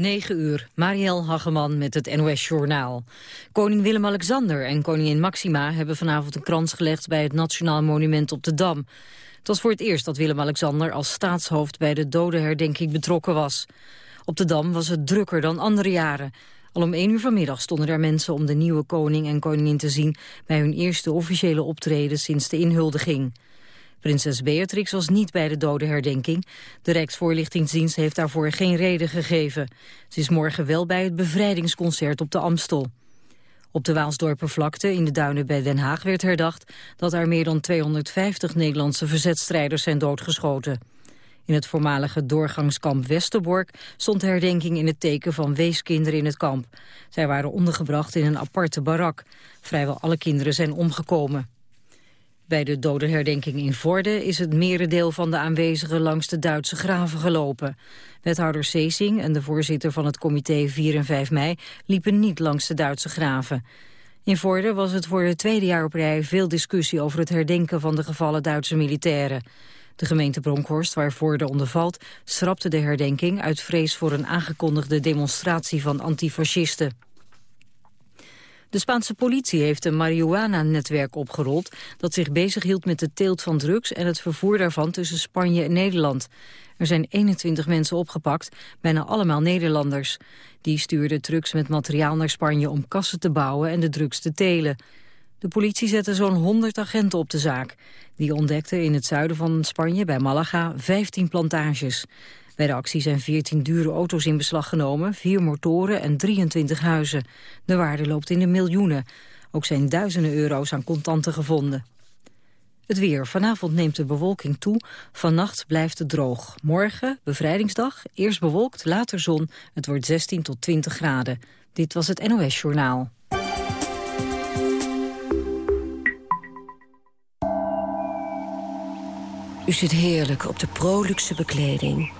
9 uur, Marielle Hageman met het NOS Journaal. Koning Willem-Alexander en koningin Maxima hebben vanavond een krans gelegd bij het Nationaal Monument op de Dam. Het was voor het eerst dat Willem-Alexander als staatshoofd bij de dodenherdenking betrokken was. Op de Dam was het drukker dan andere jaren. Al om 1 uur vanmiddag stonden er mensen om de nieuwe koning en koningin te zien bij hun eerste officiële optreden sinds de inhuldiging. Prinses Beatrix was niet bij de dodenherdenking. De Rijksvoorlichtingsdienst heeft daarvoor geen reden gegeven. Ze is morgen wel bij het bevrijdingsconcert op de Amstel. Op de Waalsdorpervlakte in de duinen bij Den Haag werd herdacht... dat er meer dan 250 Nederlandse verzetstrijders zijn doodgeschoten. In het voormalige doorgangskamp Westerbork stond de herdenking in het teken van weeskinderen in het kamp. Zij waren ondergebracht in een aparte barak. Vrijwel alle kinderen zijn omgekomen. Bij de dodenherdenking in Vorden is het merendeel van de aanwezigen langs de Duitse graven gelopen. Wethouder Seesing en de voorzitter van het comité 4 en 5 mei liepen niet langs de Duitse graven. In Vorden was het voor het tweede jaar op rij veel discussie over het herdenken van de gevallen Duitse militairen. De gemeente Bronkhorst, waar Vorden onder valt, schrapte de herdenking uit vrees voor een aangekondigde demonstratie van antifascisten. De Spaanse politie heeft een marihuana-netwerk opgerold... dat zich bezighield met de teelt van drugs en het vervoer daarvan tussen Spanje en Nederland. Er zijn 21 mensen opgepakt, bijna allemaal Nederlanders. Die stuurden drugs met materiaal naar Spanje om kassen te bouwen en de drugs te telen. De politie zette zo'n 100 agenten op de zaak. Die ontdekten in het zuiden van Spanje, bij Malaga, 15 plantages. Bij de actie zijn 14 dure auto's in beslag genomen, vier motoren en 23 huizen. De waarde loopt in de miljoenen. Ook zijn duizenden euro's aan contanten gevonden. Het weer. Vanavond neemt de bewolking toe. Vannacht blijft het droog. Morgen, bevrijdingsdag, eerst bewolkt, later zon. Het wordt 16 tot 20 graden. Dit was het NOS Journaal. U zit heerlijk op de Proluxe bekleding.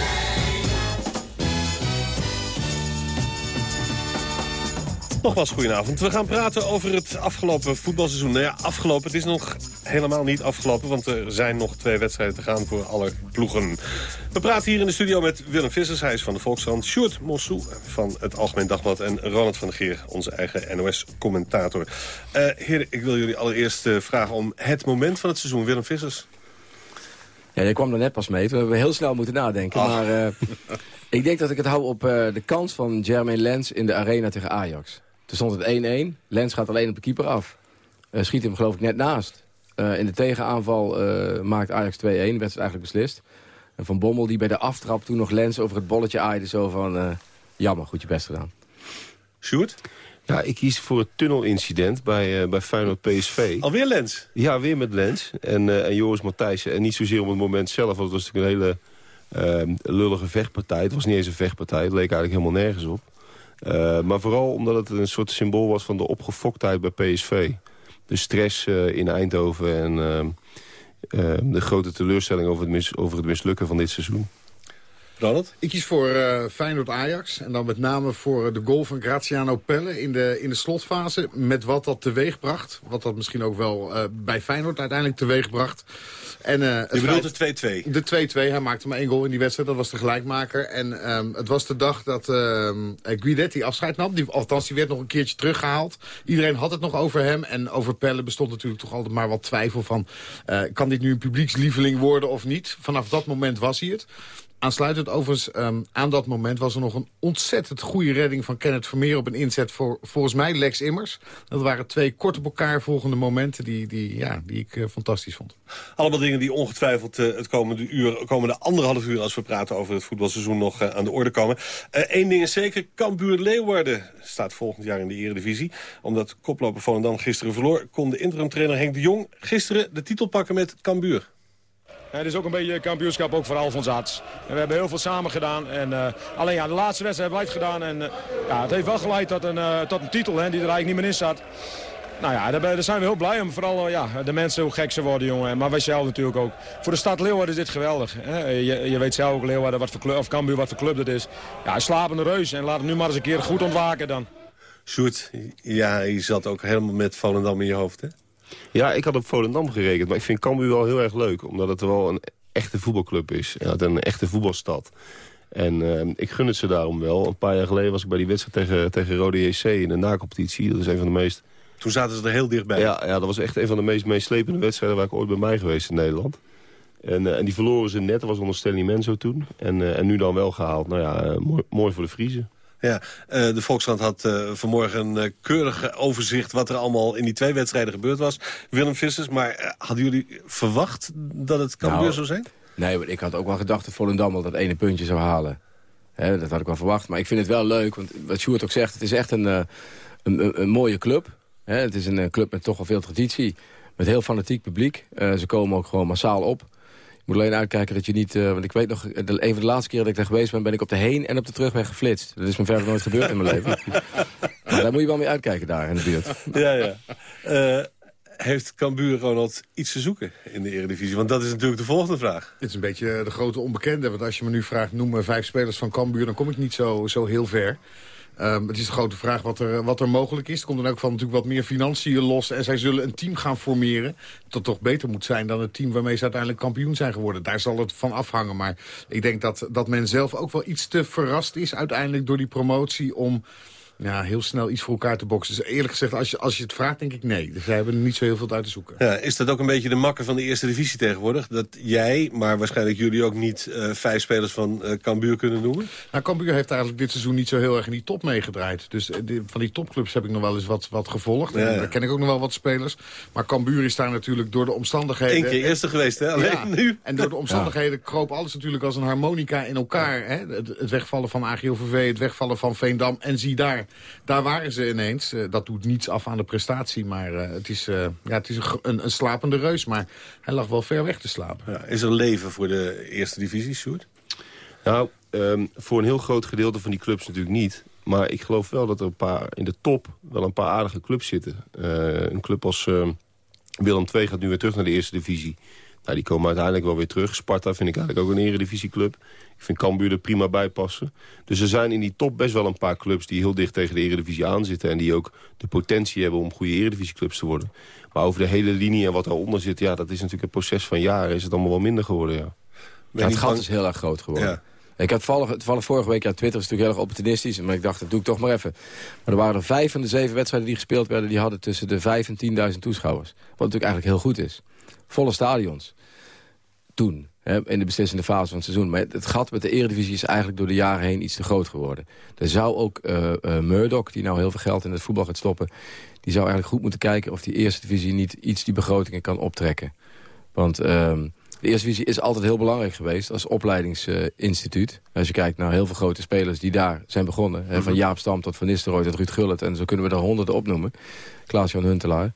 Nogmaals, goedenavond. We gaan praten over het afgelopen voetbalseizoen. Nou ja, afgelopen. Het is nog helemaal niet afgelopen, want er zijn nog twee wedstrijden te gaan voor alle ploegen. We praten hier in de studio met Willem Vissers, hij is van de Volkskrant. Sjoerd Mossou van het Algemeen Dagblad en Ronald van der Geer, onze eigen NOS-commentator. Uh, heren, ik wil jullie allereerst uh, vragen om het moment van het seizoen. Willem Vissers. Ja, jij kwam er net pas mee. We hebben heel snel moeten nadenken. Ach. Maar uh, ik denk dat ik het hou op de kans van Jermaine Lens in de arena tegen Ajax. Toen stond het 1-1. Lens gaat alleen op de keeper af. Uh, schiet hem geloof ik net naast. Uh, in de tegenaanval uh, maakt Ajax 2-1. Werd het eigenlijk beslist. En Van Bommel die bij de aftrap toen nog Lens over het bolletje aaide. Zo van, jammer, goed je best gedaan. Sjoerd? Ja, ik kies voor het tunnelincident bij, uh, bij Feyenoord PSV. Alweer Lens? Ja, weer met Lens. En, uh, en Joris Matthijssen. En niet zozeer om het moment zelf, want het was natuurlijk een hele uh, lullige vechtpartij. Het was niet eens een vechtpartij, het leek eigenlijk helemaal nergens op. Uh, maar vooral omdat het een soort symbool was van de opgefoktheid bij PSV. De stress uh, in Eindhoven en uh, de grote teleurstelling over het, mis, over het mislukken van dit seizoen. Ronald? Ik kies voor uh, Feyenoord-Ajax. En dan met name voor de goal van Graziano Pelle in de, in de slotfase. Met wat dat teweeg bracht. Wat dat misschien ook wel uh, bij Feyenoord uiteindelijk teweeg bracht. En, uh, Je bedoelt de 2-2? De 2-2. Hij maakte maar één goal in die wedstrijd. Dat was de gelijkmaker. En um, het was de dag dat um, Guidetti afscheid nam. Die, althans, die werd nog een keertje teruggehaald. Iedereen had het nog over hem. En over Pelle bestond natuurlijk toch altijd maar wat twijfel van... Kan dit nu een publiekslieveling worden of niet? Vanaf dat moment was hij het. Aansluitend overigens um, aan dat moment was er nog een ontzettend goede redding van Kenneth Vermeer op een inzet voor volgens mij Lex Immers. Dat waren twee kort op elkaar volgende momenten die, die, ja, die ik uh, fantastisch vond. Allemaal dingen die ongetwijfeld uh, het komende, uur, komende anderhalf uur als we praten over het voetbalseizoen nog uh, aan de orde komen. Eén ding is zeker, Cambuur Leeuwarden staat volgend jaar in de eredivisie. Omdat koploper Volendam gisteren verloor, kon de interimtrainer Henk de Jong gisteren de titel pakken met Cambuur. Het is ook een beetje kampioenschap ook voor Alfons Arts. We hebben heel veel samen gedaan. En, uh, alleen ja, de laatste wedstrijd hebben wij het gedaan. En uh, ja, het heeft wel geleid tot een, uh, tot een titel hè, die er eigenlijk niet meer in zat. Nou ja, daar, zijn we heel blij om. Vooral ja, de mensen hoe gek ze worden, jongen. Maar wij zelf natuurlijk ook. Voor de stad Leeuwarden is dit geweldig. Hè? Je, je, weet zelf ook Leeuwarden, wat voor club, of Cambuur, wat voor club dat is. Ja, slapende reus. En laat hem nu maar eens een keer goed ontwaken dan. Sjoerd, ja, je zat ook helemaal met Volendam in je hoofd, hè? Ja, ik had op Volendam gerekend. Maar ik vind Cambuur wel heel erg leuk. Omdat het wel een echte voetbalclub is. Ja, een echte voetbalstad. En uh, ik gun het ze daarom wel. Een paar jaar geleden was ik bij die wedstrijd tegen, tegen Rode JC in de nacompetitie. Dat is een van de meest... Toen zaten ze er heel dichtbij. Ja, ja dat was echt een van de meest meeslepende wedstrijden waar ik ooit bij mij geweest in Nederland. En, uh, en die verloren ze net, dat was onder Stanley Menzo toen. En, uh, en nu dan wel gehaald. Nou ja, mooi, mooi voor de Friese. Ja, uh, de Volkskrant had uh, vanmorgen een uh, keurig overzicht... wat er allemaal in die twee wedstrijden gebeurd was. Willem Vissers, maar hadden jullie verwacht dat het Cambuur nou, zou zijn? Nee, ik had ook wel gedacht dat Volendam wel dat ene puntje zou halen. He, dat had ik wel verwacht. Maar ik vind het wel leuk, want wat Sjoerd ook zegt... het is echt een, een, een, een mooie club. He, het is een club met toch al veel traditie. Met heel fanatiek publiek. ze komen ook gewoon massaal op moet alleen uitkijken dat je niet... Uh, want ik weet nog, de, een van de laatste keren dat ik daar geweest ben... ben ik op de heen en op de terugweg geflitst. Dat is me verder nooit gebeurd in mijn leven. Maar daar moet je wel mee uitkijken daar in de buurt. Ja, ja. Uh, heeft Cambuur Ronald iets te zoeken in de Eredivisie? Want dat is natuurlijk de volgende vraag. Het is een beetje de grote onbekende. Want als je me nu vraagt, noem me vijf spelers van Cambuur... dan kom ik niet zo, zo heel ver. Um, het is de grote vraag wat er, wat er mogelijk is. Er komt in elk geval natuurlijk wat meer financiën los. En zij zullen een team gaan formeren. Dat toch beter moet zijn dan het team waarmee ze uiteindelijk kampioen zijn geworden. Daar zal het van afhangen. Maar ik denk dat, dat men zelf ook wel iets te verrast is uiteindelijk door die promotie... om ja, heel snel iets voor elkaar te boksen. Dus eerlijk gezegd, als je, als je het vraagt, denk ik nee. Dus zij hebben er niet zo heel veel uit te zoeken. Ja, is dat ook een beetje de makker van de eerste divisie tegenwoordig? Dat jij, maar waarschijnlijk jullie ook niet uh, vijf spelers van uh, Cambuur kunnen noemen? Nou, Cambuur heeft eigenlijk dit seizoen niet zo heel erg in die top meegedraaid. Dus uh, die, van die topclubs heb ik nog wel eens wat, wat gevolgd. Ja, ja. Daar ken ik ook nog wel wat spelers. Maar Cambuur is daar natuurlijk door de omstandigheden... Eén keer eerste geweest, hè? Alleen ja, nu. En door de omstandigheden kroop alles natuurlijk als een harmonica in elkaar. Hè? Het, het, wegvallen van AGOVV, het wegvallen van Veendam. En zie daar, daar waren ze ineens. Uh, dat doet niets af aan de prestatie, maar uh, het is, uh, ja, het is een, een, slapende reus. Maar hij lag wel ver weg te slapen. Ja, is er leven voor de eerste divisie, Sjoerd? Nou, um, voor een heel groot gedeelte van die clubs natuurlijk niet. Maar ik geloof wel dat er een paar in de top wel een paar aardige clubs zitten. een club als Willem II gaat nu weer terug naar de eerste divisie. Nou, die komen uiteindelijk wel weer terug. Sparta vind ik eigenlijk ook een eredivisieclub. Ik vind Cambuur er prima bij passen. Dus er zijn in die top best wel een paar clubs die heel dicht tegen de eredivisie aanzitten... en die ook de potentie hebben om goede eredivisieclubs te worden. Maar over de hele linie en wat daaronder zit... ja, dat is natuurlijk een proces van jaren. Is het allemaal wel minder geworden, ja. ja het gat is heel erg groot geworden. Ja. Ik had toevallig, vorige week, ja, Twitter is natuurlijk heel erg opportunistisch... maar ik dacht, dat doe ik toch maar even. Maar er waren er vijf van de zeven wedstrijden die gespeeld werden... die hadden tussen de vijf en 10.000 toeschouwers. Wat natuurlijk eigenlijk heel goed is. Volle stadions. Toen in de beslissende fase van het seizoen. Maar het gat met de eredivisie is eigenlijk door de jaren heen iets te groot geworden. Er zou ook uh, uh, Murdoch, die nou heel veel geld in het voetbal gaat stoppen... die zou eigenlijk goed moeten kijken of die eerste divisie niet iets die begrotingen kan optrekken. Want uh, de eerste divisie is altijd heel belangrijk geweest als opleidingsinstituut. als je kijkt naar heel veel grote spelers die daar zijn begonnen. van mhm. Jaap Stam tot Van Nistelrooy tot Ruud Gullit. En zo kunnen we er honderden opnoemen. Klaas-Jan Huntelaar.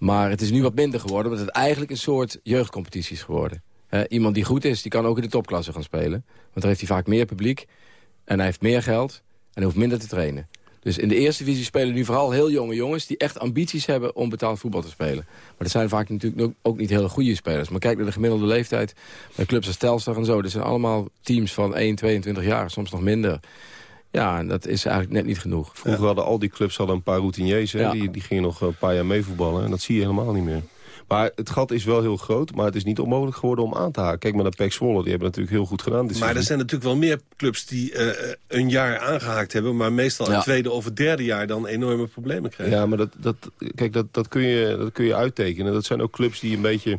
Maar het is nu wat minder geworden, omdat het eigenlijk een soort jeugdcompetitie geworden. Iemand die goed is, die kan ook in de topklasse gaan spelen. Want daar heeft hij vaak meer publiek. En hij heeft meer geld. En hij hoeft minder te trainen. Dus in de eerste divisie spelen nu vooral heel jonge jongens... die echt ambities hebben om betaald voetbal te spelen. Maar dat zijn vaak natuurlijk ook niet hele goede spelers. Maar kijk naar de gemiddelde leeftijd bij clubs als Telstar en zo. Dat zijn allemaal teams van 1, 22 jaar, soms nog minder. Ja, dat is eigenlijk net niet genoeg. Vroeger hadden al die clubs hadden een paar routiniers. Hè? Die, die gingen nog een paar jaar meevoetballen. En dat zie je helemaal niet meer. Maar het gat is wel heel groot, maar het is niet onmogelijk geworden om aan te haken. Kijk maar naar PEC Zwolle, die hebben natuurlijk heel goed gedaan. maar er zijn natuurlijk wel meer clubs die uh, een jaar aangehaakt hebben... maar meestal ja. het tweede of het derde jaar dan enorme problemen krijgen. Ja, maar dat, dat, kijk, dat, dat, kun je, dat kun je uittekenen. Dat zijn ook clubs die een beetje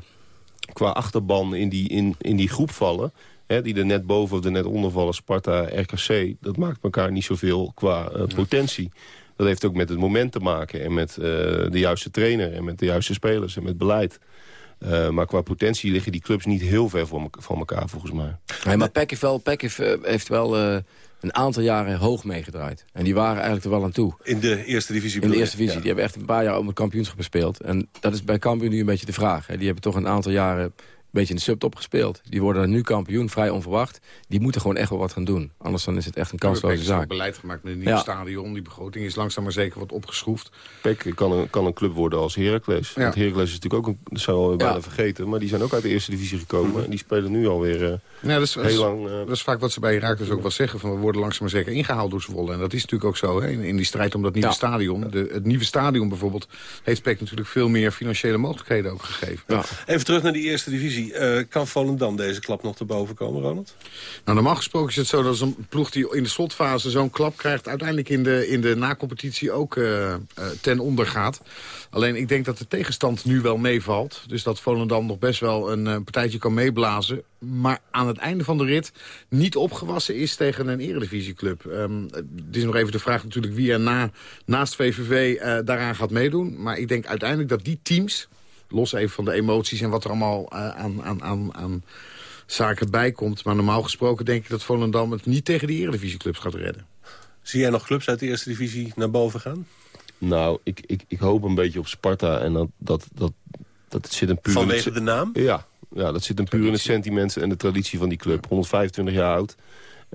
qua achterban in die, in, in die groep vallen... Hè, die er net boven of er net onder vallen, Sparta, RKC... dat maakt elkaar niet zoveel qua uh, potentie. Dat heeft ook met het moment te maken en met uh, de juiste trainer... en met de juiste spelers en met beleid. Uh, maar qua potentie liggen die clubs niet heel ver van, van elkaar, volgens mij. Nee, maar Peck heeft wel, Peck heeft, heeft wel uh, een aantal jaren hoog meegedraaid. En die waren eigenlijk er wel aan toe. In de eerste divisie? In de eerste divisie. Ja. Die hebben echt een paar jaar om het kampioenschap gespeeld. En dat is bij kampioen nu een beetje de vraag. Hè. Die hebben toch een aantal jaren beetje in de subtop gespeeld. Die worden nu kampioen, vrij onverwacht. Die moeten gewoon echt wel wat gaan doen. Anders dan is het echt een kansloze zaak. beleid gemaakt met een nieuw ja. stadion. Die begroting is langzaam maar zeker wat opgeschroefd. Pek kan een, kan een club worden als Heracles. Ja. Want Heracles is natuurlijk ook, een, dat zijn we bijna vergeten... maar die zijn ook uit de eerste divisie gekomen. En die spelen nu alweer uh, ja, dat is, heel lang... Uh, dat is vaak wat ze bij Heracles ook wel zeggen. Van we worden langzaam maar zeker ingehaald door Zwolle. En dat is natuurlijk ook zo. Hè, in, in die strijd om dat nieuwe stadion. De, het nieuwe stadion bijvoorbeeld... heeft Pek natuurlijk veel meer financiële mogelijkheden ook gegeven. Even terug naar die eerste divisie. Uh, kan Volendam deze klap nog te boven komen, Ronald? Nou, normaal gesproken is het zo dat een ploeg die in de slotfase zo'n klap krijgt... uiteindelijk in de, in de nacompetitie ook uh, uh, ten onder gaat. Alleen ik denk dat de tegenstand nu wel meevalt. Dus dat Volendam nog best wel een partijtje kan meeblazen. Maar aan het einde van de rit niet opgewassen is tegen een eredivisieclub. Um, het is nog even de vraag natuurlijk wie er na, naast VVV daaraan gaat meedoen. Maar ik denk uiteindelijk dat die teams los even van de emoties en wat er allemaal uh, aan, aan, aan, aan zaken bijkomt. Maar normaal gesproken denk ik dat Volendam het niet tegen die eredivisieclubs gaat redden. Zie jij nog clubs uit de eerste divisie naar boven gaan? Nou, ik, ik, ik hoop een beetje op Sparta en dat, dat, dat, dat het zit een puur... Vanwege de naam? Ja, ja, dat zit een puur in het sentiment en de traditie van die club. 125 jaar oud.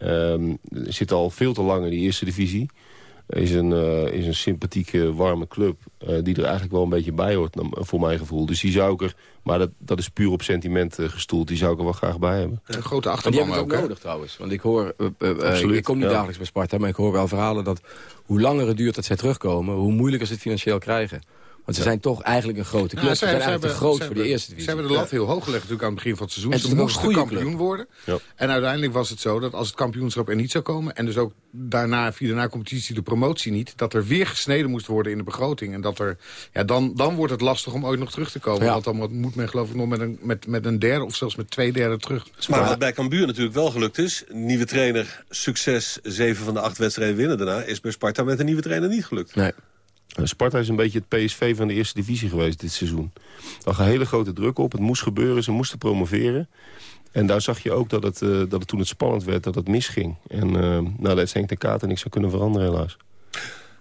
Um, zit al veel te lang in die eerste divisie is een, uh, is een sympathieke, warme club... Uh, die er eigenlijk wel een beetje bij hoort, voor mijn gevoel. Dus die zou ik er, maar dat, dat is puur op sentiment uh, gestoeld... die zou ik er wel graag bij hebben. Een grote achterban die hebben het ook, nodig trouwens. Want ik hoor, ik kom niet ja. dagelijks bij Sparta... maar ik hoor wel verhalen dat hoe langer het duurt dat zij terugkomen... hoe moeilijker ze het financieel krijgen. Want ze zijn toch eigenlijk een grote club. Ja, ze, zijn eigenlijk te groot voor de eerste divisie. Ze hebben de lat heel hoog gelegd natuurlijk aan het begin van het seizoen. En ze moesten kampioen club. worden. Ja. En uiteindelijk was het zo dat als het kampioenschap er niet zou komen... en dus ook daarna via de na-competitie de promotie niet... dat er weer gesneden moest worden in de begroting. En dat er, ja, dan, dan wordt het lastig om ooit nog terug te komen. Ja. Want dan moet men geloof ik nog met een, met, met een derde of zelfs met twee derde terug. Maar wat bij Cambuur natuurlijk wel gelukt is... nieuwe trainer, succes, zeven van de acht wedstrijden winnen daarna... is bij Sparta met een nieuwe trainer niet gelukt. Nee. Sparta is een beetje het PSV van de eerste divisie geweest dit seizoen. Er lag een hele grote druk op. Het moest gebeuren. Ze moesten promoveren. En daar zag je ook dat het, uh, dat het toen het spannend werd, dat het misging. En uh, nou, daar heeft Henk de Kater niks zou kunnen veranderen helaas.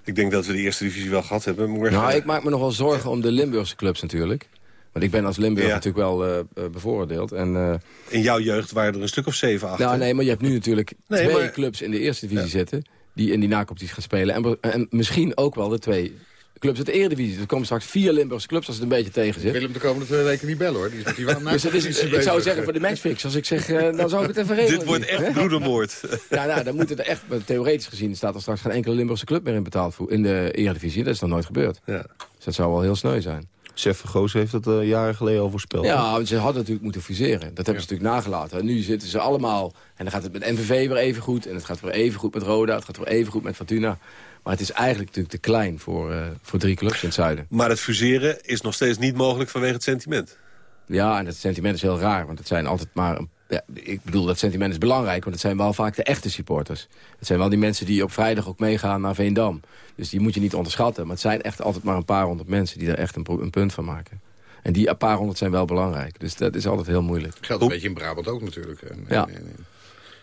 Ik denk dat we de eerste divisie wel gehad hebben. Morgen... Nou, ik maak me nog wel zorgen om de Limburgse clubs natuurlijk. Want ik ben als Limburg ja. natuurlijk wel uh, bevooroordeeld. En, in jouw jeugd waren er een stuk of zeven achter. Nou nee, maar je hebt nu natuurlijk nee, twee maar... clubs in de eerste divisie ja. zitten die in die nacompetitie gaan spelen. En, en, misschien ook wel de twee clubs uit de Eredivisie. Er komen straks vier Limburgse clubs als het een beetje tegen zit. Willem de komende twee weken niet bellen hoor. Die is met die dus is, ik zou zeggen voor de matchfix. Als ik zeg, uh, dan zou ik het even regelen. Dit wordt echt broedermoord. ja, nou, dan moet het echt, theoretisch gezien staat er straks geen enkele Limburgse club meer in betaald in de Eredivisie. Dat is nog nooit gebeurd. Ja. Dus dat zou wel heel sneu zijn. Chef Vergoos heeft dat uh, jaren geleden al voorspeld. Ja, ze hadden natuurlijk moeten fuseren. Dat hebben ja. ze natuurlijk nagelaten. En nu zitten ze allemaal... En dan gaat het met NVV weer even goed. En het gaat weer even goed met Roda. Het gaat weer even goed met Fortuna. Maar het is eigenlijk natuurlijk te klein voor, uh, voor drie clubs in het zuiden. Maar het fuseren is nog steeds niet mogelijk vanwege het sentiment. Ja, en het sentiment is heel raar. Want het zijn altijd maar... Een, ja, ik bedoel, dat sentiment is belangrijk. Want het zijn wel vaak de echte supporters. Het zijn wel die mensen die op vrijdag ook meegaan naar Veendam. Dus die moet je niet onderschatten. Maar het zijn echt altijd maar een paar honderd mensen... die er echt een, een punt van maken. En die paar honderd zijn wel belangrijk. Dus dat is altijd heel moeilijk. Geldt een beetje in Brabant ook natuurlijk. En, ja.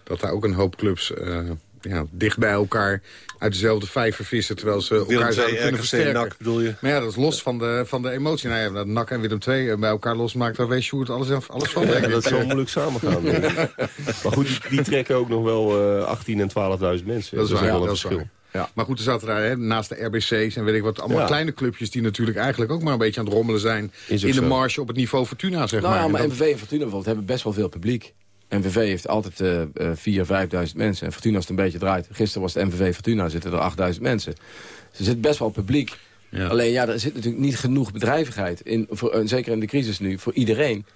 Dat daar ook een hoop clubs... Uh, ja, dicht bij elkaar uit dezelfde vijver vissen... terwijl ze elkaar Willem zouden kunnen versterken. NAC, bedoel je? Maar ja, dat is los van de, van de emotie. Nou ja, dat NAC en Willem II bij elkaar losmaakt... daar weet Sjoerd alles, alles van. Ja, dat zal moeilijk samengaan. maar goed, die, die, trekken ook nog wel uh, 18 en 12.000 mensen. Dat is, waar, wel een verschil. Maar goed, er zaten daar hè, naast de RBC's en weet ik wat... allemaal Ja. kleine clubjes die natuurlijk eigenlijk ook maar een beetje aan het rommelen zijn... Is in de marge op het niveau Fortuna, zeg Nou maar. ja, maar dat- MVV en Fortuna bijvoorbeeld hebben best wel veel publiek. MVV heeft altijd eh 4.000, 5.000 mensen. En Fortuna als het een beetje draait. Gisteren was het MVV Fortuna, zitten er 8.000 mensen. Dus er zit best wel publiek. Alleen ja, er zit natuurlijk niet genoeg bedrijvigheid. In, voor, eh, zeker in de crisis nu, voor iedereen.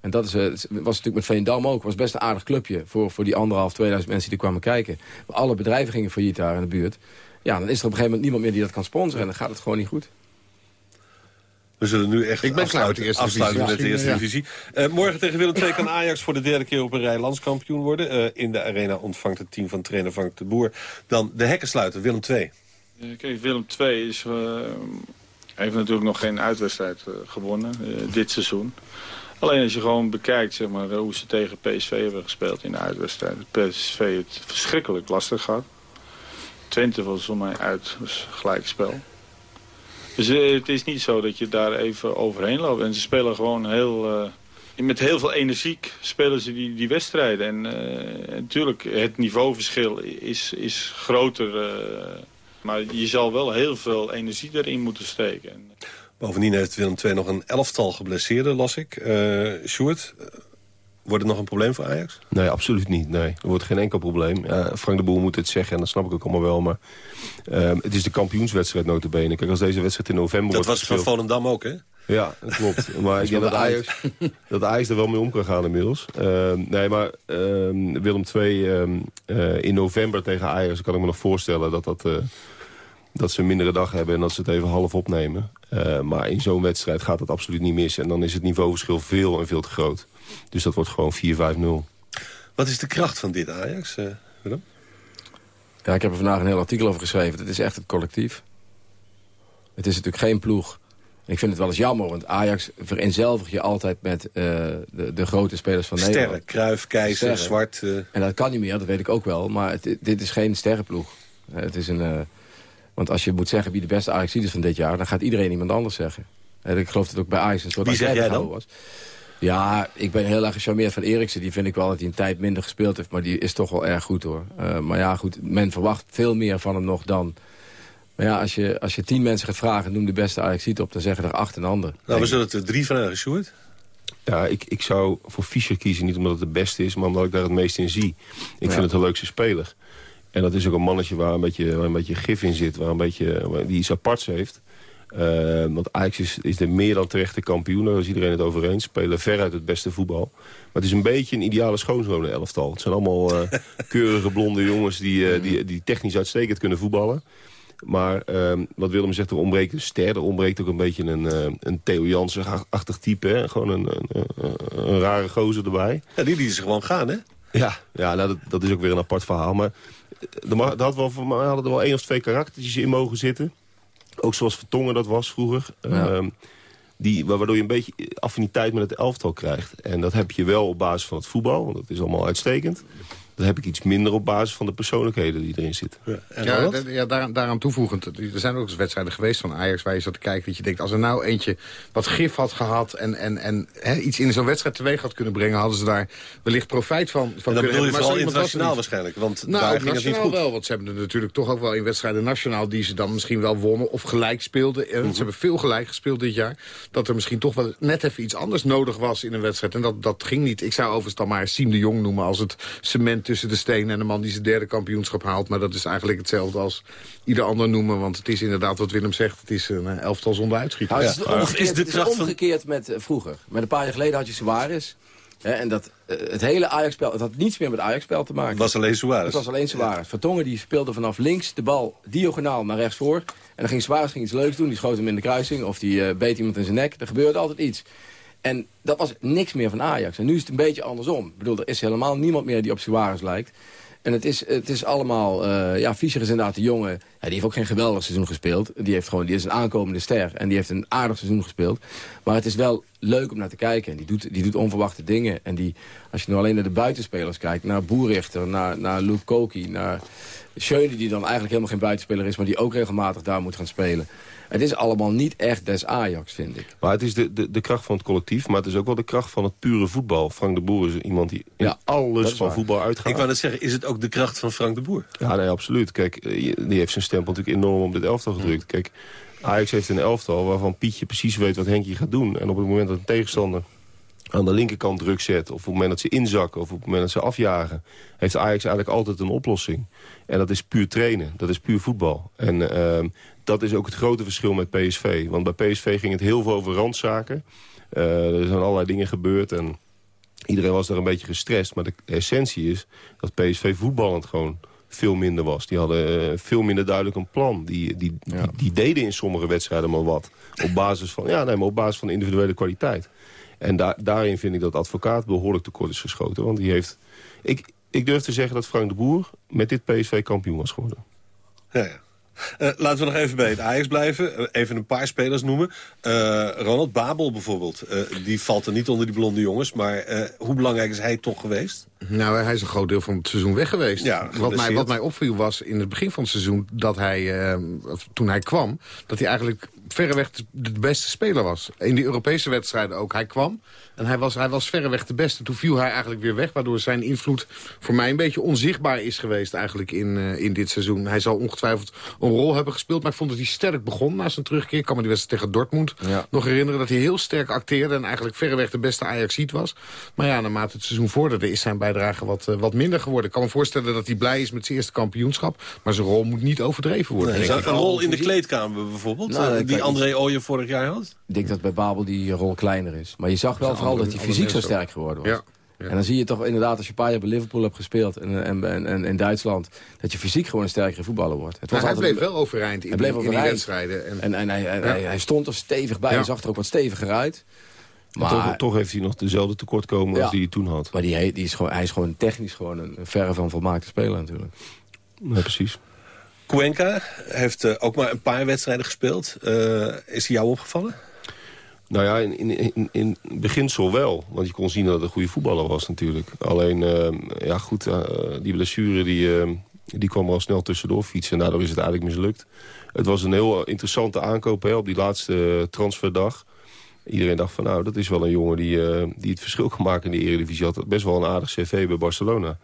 En dat is, eh, was natuurlijk met Veendam ook. was best een aardig clubje voor, voor die anderhalf, 2000 mensen die kwamen kijken. Maar alle bedrijven gingen failliet daar in de buurt. Ja, dan is er op een gegeven moment niemand meer die dat kan sponsoren. En dan gaat het gewoon niet goed. We zullen nu echt Ik ben klaar met de afsluiten, eerste afsluiten met de divisie. eerste divisie. Eh, morgen tegen Willem II kan Ajax voor de derde keer op een rij landskampioen worden. Eh, in de arena ontvangt het team van trainer Frank de Boer. Dan de hekken sluiten, Willem II. Eh, Kijk, Willem II is, eh, heeft natuurlijk nog geen uitwedstrijd eh, gewonnen dit seizoen. Alleen als je gewoon bekijkt zeg maar, hoe ze tegen PSV hebben gespeeld in de uitwedstrijd. PSV het verschrikkelijk lastig gehad. Twente was voor mij uit, dus gelijk spel. Dus het is niet zo dat je daar even overheen loopt. En ze spelen gewoon heel... eh, met heel veel energiek spelen ze die, die wedstrijden. En eh, natuurlijk, het niveauverschil is, is groter... eh, maar je zal wel heel veel energie erin moeten steken. En, Bovendien heeft Willem II nog een elftal geblesseerden, las ik. Eh Sjoerd, wordt het nog een probleem voor Ajax? Nee, absoluut niet. Nee, er wordt geen enkel probleem. Ja, Frank de Boer moet het zeggen en dat snap ik ook allemaal wel. Maar ehm, het is de kampioenswedstrijd notabene. Kijk, als deze wedstrijd in november Dat wordt was van Volendam ook, hè? Ja, dat klopt. Maar ik denk dat Ajax, dat Ajax er wel mee om kan gaan inmiddels. Ehm, nee, maar ehm, Willem II eh, in november tegen Ajax... kan ik me nog voorstellen dat, dat, eh, dat ze een mindere dag hebben... en dat ze het even half opnemen. Eh, maar in zo'n wedstrijd gaat het absoluut niet mis. En dan is het niveauverschil veel en veel te groot. Dus dat wordt gewoon 4-5-0. Wat is de kracht van dit Ajax, eh, Willem? Ja, ik heb er vandaag een heel artikel over geschreven. Het is echt het collectief. Het is natuurlijk geen ploeg. En ik vind het wel eens jammer, want Ajax vereenzelvig je altijd met eh, de, de grote spelers van Sterren, Nederland. Kruif, Keizer, Sterren. Zwart. eh. En dat kan niet meer, dat weet ik ook wel. Maar het, dit is geen sterrenploeg. Het is een, eh, want als je moet zeggen wie de beste Ajax is van dit jaar... dan gaat iedereen iemand anders zeggen. En ik geloof dat ook bij Ajax een soort Wie zeg enquête jij dan? was. Ja, ik ben heel erg gecharmeerd van Eriksen. Die vind ik wel dat hij een tijd minder gespeeld heeft. Maar die is toch wel erg goed hoor. Eh, maar ja, goed, men verwacht veel meer van hem nog dan... Maar ja, als je, als je tien mensen gaat vragen... noem de beste ajax op, dan zeggen er acht een ander. Nou, we zullen er drie vragen, Sjoerd. Ja, ik, ik zou voor Fischer kiezen. Niet omdat het de beste is, maar omdat ik daar het meest in zie. Ik Ja. vind het de leukste speler. En dat is ook een mannetje waar een beetje, waar een beetje gif in zit. Waar een beetje, die iets aparts heeft. Eh, want Ajax is, is de meer dan terechte kampioen. Daar is iedereen het over eens. Spelen veruit het beste voetbal. Maar het is een beetje een ideale schoonzonen elftal. Het zijn allemaal eh, keurige blonde jongens die, eh, die, die technisch uitstekend kunnen voetballen. Maar ehm, wat Willem zegt, er ontbreekt een ster. Er ontbreekt ook een beetje een, een Theo Jansen-achtig type. Hè? Gewoon een, een, een, rare gozer erbij. Ja, die lieten ze gewoon gaan, hè? Ja, ja nou, dat, dat is ook weer een apart verhaal. Maar er, had wel, hadden er wel één of twee karaktertjes in mogen zitten. Ook zoals Vertongen dat was vroeger. Ja. Ehm, die, waardoor je een beetje affiniteit met het elftal krijgt. En dat heb je wel op basis van het voetbal, want dat is allemaal uitstekend. Dat heb ik iets minder op basis van de persoonlijkheden die erin zitten. Ja, d- ja daar, daaraan toevoegend. Er zijn ook eens wedstrijden geweest van Ajax waar je zat te kijken... dat je denkt, als er nou eentje wat gif had gehad... en, en, en hè, iets in zo'n wedstrijd teweeg had kunnen brengen... hadden ze daar wellicht profijt van, van En dat kunnen hebben. Maar zo er internationaal waarschijnlijk. Want Nou, daar ook ging het niet nationaal goed. wel, want ze hebben er natuurlijk toch ook wel in wedstrijden nationaal... die ze dan misschien wel wonnen of gelijk speelden. En Mhm. Ze hebben veel gelijk gespeeld dit jaar. Dat er misschien toch wel net even iets anders nodig was in een wedstrijd. En dat, dat ging niet. Ik zou overigens dan maar Siem de Jong noemen... als het cement tussen de stenen en de man die zijn derde kampioenschap haalt. Maar dat is eigenlijk hetzelfde als ieder ander noemen. Want het is inderdaad wat Willem zegt. Het is een eh, elftal zonder uitschieter. Nou, het is omgekeerd, is de het is kracht van- omgekeerd met eh, vroeger. Met een paar jaar geleden had je Suarez. Hè, en dat, eh, het hele Ajax-spel, het had niets meer met Ajax-spel te maken. Het was alleen Het Suarez. was alleen Suarez. Vertongen die speelde vanaf links de bal diagonaal naar rechts voor. En dan ging Suarez ging iets leuks doen. Die schoot hem in de kruising of die beet iemand in zijn nek. Er gebeurde altijd iets. En dat was niks meer van Ajax. En nu is het een beetje andersom. Ik bedoel, er is helemaal niemand meer die op Suarez lijkt. En het is, het is allemaal... eh, ja, Fischer is inderdaad de jongen. Ja, die heeft ook geen geweldig seizoen gespeeld. Die, heeft gewoon, die is een aankomende ster. En die heeft een aardig seizoen gespeeld. Maar het is wel leuk om naar te kijken. En die doet, die doet onverwachte dingen. En die Als je nu alleen naar de buitenspelers kijkt, naar Boerichter, naar, naar Luke Koki, naar Schöne... die dan eigenlijk helemaal geen buitenspeler is... maar die ook regelmatig daar moet gaan spelen. Het is allemaal niet echt des Ajax, vind ik. Maar het is de, de, de kracht van het collectief, maar het is ook wel de kracht van het pure voetbal. Frank de Boer is iemand die in Ja, alles van waar. voetbal uitgaat. Ik wou net zeggen, is het ook de kracht van Frank de Boer? Ja, nee, absoluut. Kijk, eh, die heeft zijn stempel natuurlijk enorm op dit elftal gedrukt. Kijk, Ajax heeft een elftal waarvan Pietje precies weet wat Henkie gaat doen. En op het moment dat een tegenstander aan de linkerkant druk zet... of op het moment dat ze inzakken of op het moment dat ze afjagen... heeft Ajax eigenlijk altijd een oplossing. En dat is puur trainen, dat is puur voetbal. En ehm, dat is ook het grote verschil met PSV. Want bij PSV ging het heel veel over randzaken. Eh, er zijn allerlei dingen gebeurd en iedereen was daar een beetje gestrest. Maar de essentie is dat PSV voetballend gewoon veel minder was. Die hadden eh, veel minder duidelijk een plan. Die, die, die, die deden in sommige wedstrijden maar wat. Op basis van, ja, nee, maar op basis van individuele kwaliteit. En daar daarin vind ik dat advocaat behoorlijk tekort is geschoten. Want die heeft... Ik, ik durf te zeggen dat Frank de Boer met dit PSV kampioen was geworden. Ja, ja. Eh, laten we nog even bij het Ajax blijven. Eh, even een paar spelers noemen. Eh, Ronald Babel bijvoorbeeld. Die valt er niet onder die blonde jongens. Maar hoe belangrijk is hij toch geweest? Nou, hij is een groot deel van het seizoen weg geweest. Ja, wat, mij, wat mij opviel was in het begin van het seizoen... dat hij, toen hij kwam, dat hij eigenlijk verreweg de, de beste speler was. In die Europese wedstrijden ook. Hij kwam en hij was, hij was verreweg de beste. Toen viel hij eigenlijk weer weg, waardoor zijn invloed... voor mij een beetje onzichtbaar is geweest eigenlijk in, eh, in dit seizoen. Hij zal ongetwijfeld een rol hebben gespeeld... maar ik vond dat hij sterk begon na zijn terugkeer. Ik kan me die wedstrijd tegen Dortmund Ja. nog herinneren... dat hij heel sterk acteerde en eigenlijk verreweg de beste Ajaxiet was. Maar ja, naarmate het seizoen vorderde is zijn bijdrage wat, eh, wat minder geworden. Ik kan me voorstellen dat hij blij is met zijn eerste kampioenschap... maar zijn rol moet niet overdreven worden. Nee, een rol in de kleedkamer bijvoorbeeld. Nou, eh, dat die André Ooyen vorig jaar had. Ik denk dat bij Babel die rol kleiner is. Maar je zag wel vooral dat hij fysiek zo sterk geworden was. Ja. Ja. En dan zie je toch inderdaad, als je een paar jaar bij Liverpool hebt gespeeld... en, en, en, en in Duitsland, dat je fysiek gewoon een sterkere voetballer wordt. Het Maar hij altijd- bleef wel overeind in, Hij bleef die- in die wedstrijden. En, En, en hij, hij, Ja. hij, hij stond er stevig bij. Ja. Hij zag er ook wat steviger uit. Maar toch, toch heeft hij nog dezelfde tekortkomen Ja. als die hij toen had. maar die, die is gewoon, hij is gewoon technisch gewoon een, een verre van volmaakte speler natuurlijk. Precies. Cuenca heeft eh, ook maar een paar wedstrijden gespeeld. Eh, is hij jou opgevallen? Nou ja, in, in, in, in beginsel wel. Want je kon zien dat het een goede voetballer was natuurlijk. Alleen, eh, ja goed, die blessure die, die kwam al snel tussendoor fietsen. En daardoor is het eigenlijk mislukt. Het was een heel interessante aankoop hè, op die laatste transferdag. Iedereen dacht van, nou, dat is wel een jongen die, die het verschil kan maken in de Eredivisie. Had best wel een aardig cv bij Barcelona.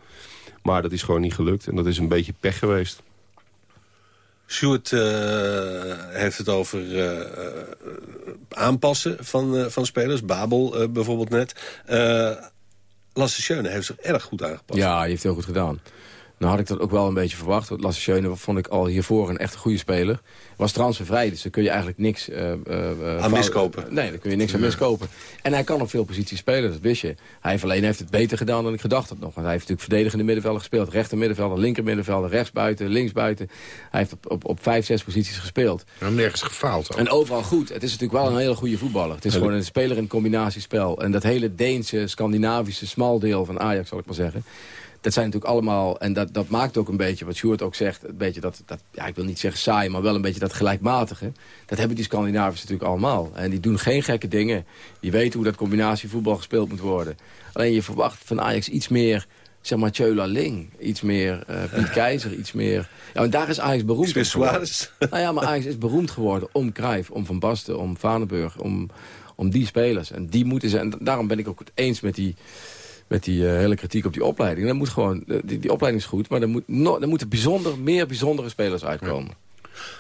Maar dat is gewoon niet gelukt. En dat is een beetje pech geweest. Sjoerd eh, heeft het over eh, eh, aanpassen van, van spelers. Babel bijvoorbeeld net. Lasse Schöne heeft zich erg goed aangepast. Ja, hij heeft heel goed gedaan. Nou had ik dat ook wel een beetje verwacht. Want Lasse Schöne vond ik al hiervoor een echt goede speler. Was transfervrij, dus daar kun je eigenlijk niks... eh, eh, Aan miskopen. Nee, daar kun je niks aan miskopen. En hij kan op veel posities spelen, dat wist je. Hij heeft alleen heeft het beter gedaan dan ik gedacht had nog. Want hij heeft natuurlijk verdedigende middenvelder gespeeld. Rechter middenvelder, linker middenvelder, rechts buiten, links buiten. Hij heeft op, op, op vijf, zes posities gespeeld. Hebben nergens gefaald. ook. En overal goed. Het is natuurlijk wel een hele goede voetballer. Het is gewoon een speler in combinatiespel. En dat hele Deense, Scandinavische smaldeel van Ajax, zal ik maar zeggen. Dat zijn natuurlijk allemaal, en dat, dat maakt ook een beetje, wat Sjoerd ook zegt... een beetje dat, dat, ja, ik wil niet zeggen saai, maar wel een beetje dat gelijkmatige. Dat hebben die Scandinaviërs natuurlijk allemaal. En die doen geen gekke dingen. Die weten hoe dat combinatievoetbal gespeeld moet worden. Alleen je verwacht van Ajax iets meer, zeg maar, Tjöla Ling. Iets meer eh Piet Keizer, iets meer... Ja, en daar is Ajax beroemd Iets meer. Suarez. Nou ja, maar Ajax is beroemd geworden om Cruijff, om Van Basten, om Vanenburg, om, om die spelers. En die moeten zijn. En daarom ben ik ook het eens met die, met die eh, hele kritiek op die opleiding. Dat moet gewoon, eh, die, die opleiding is goed, maar er, moet no, er moeten bijzonder, meer bijzondere spelers uitkomen.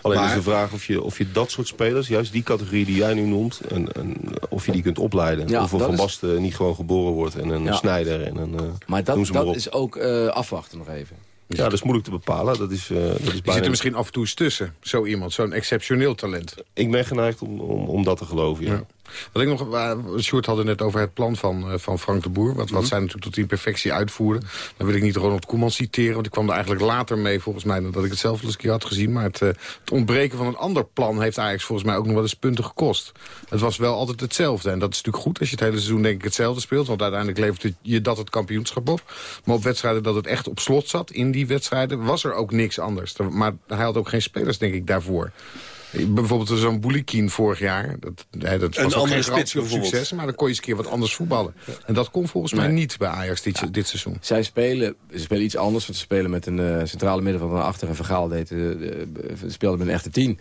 Alleen Maar- is de vraag of je, of je dat soort spelers, juist die categorie die jij nu noemt... En, en of je die kunt opleiden. Ja, of Van is- Basten niet gewoon geboren wordt en een Ja. Snijder en een... eh, Maar noem dat, ze maar dat op. is ook eh, afwachten nog even. Ja, dat is moeilijk te bepalen. Dat is, eh, dat is Die zit er misschien af en toe eens tussen. Zo iemand, zo'n exceptioneel talent. Ik ben geneigd om, om, om dat te geloven, ja. Ja. Wat ik nog, uh, Sjoerd had het net over het plan van, eh, van Frank de Boer. Wat, Mhm. wat zij natuurlijk tot in perfectie uitvoeren. Dan wil ik niet Ronald Koeman citeren. Want ik kwam er eigenlijk later mee volgens mij. Dat ik het zelf wel eens een keer had gezien. Maar het, eh, het ontbreken van een ander plan heeft Ajax volgens mij ook nog wel eens punten gekost. Het was wel altijd hetzelfde. En dat is natuurlijk goed als je het hele seizoen denk ik hetzelfde speelt. Want uiteindelijk levert het je dat het kampioenschap op. Maar op wedstrijden dat het echt op slot zat. In die wedstrijden was er ook niks anders. Maar hij had ook geen spelers denk ik daarvoor. Bijvoorbeeld zo'n Boulikin vorig jaar. Dat, hè, dat Een was ook andere geen spits succes, maar dan kon je eens een keer wat anders voetballen. En dat kon volgens mij niet bij Ajax dit, dit seizoen. Zij spelen, ze spelen iets anders, want ze spelen met een eh, centrale middenvelder naar achter. En Vergaal deed, eh, de- speelde met een echte tien.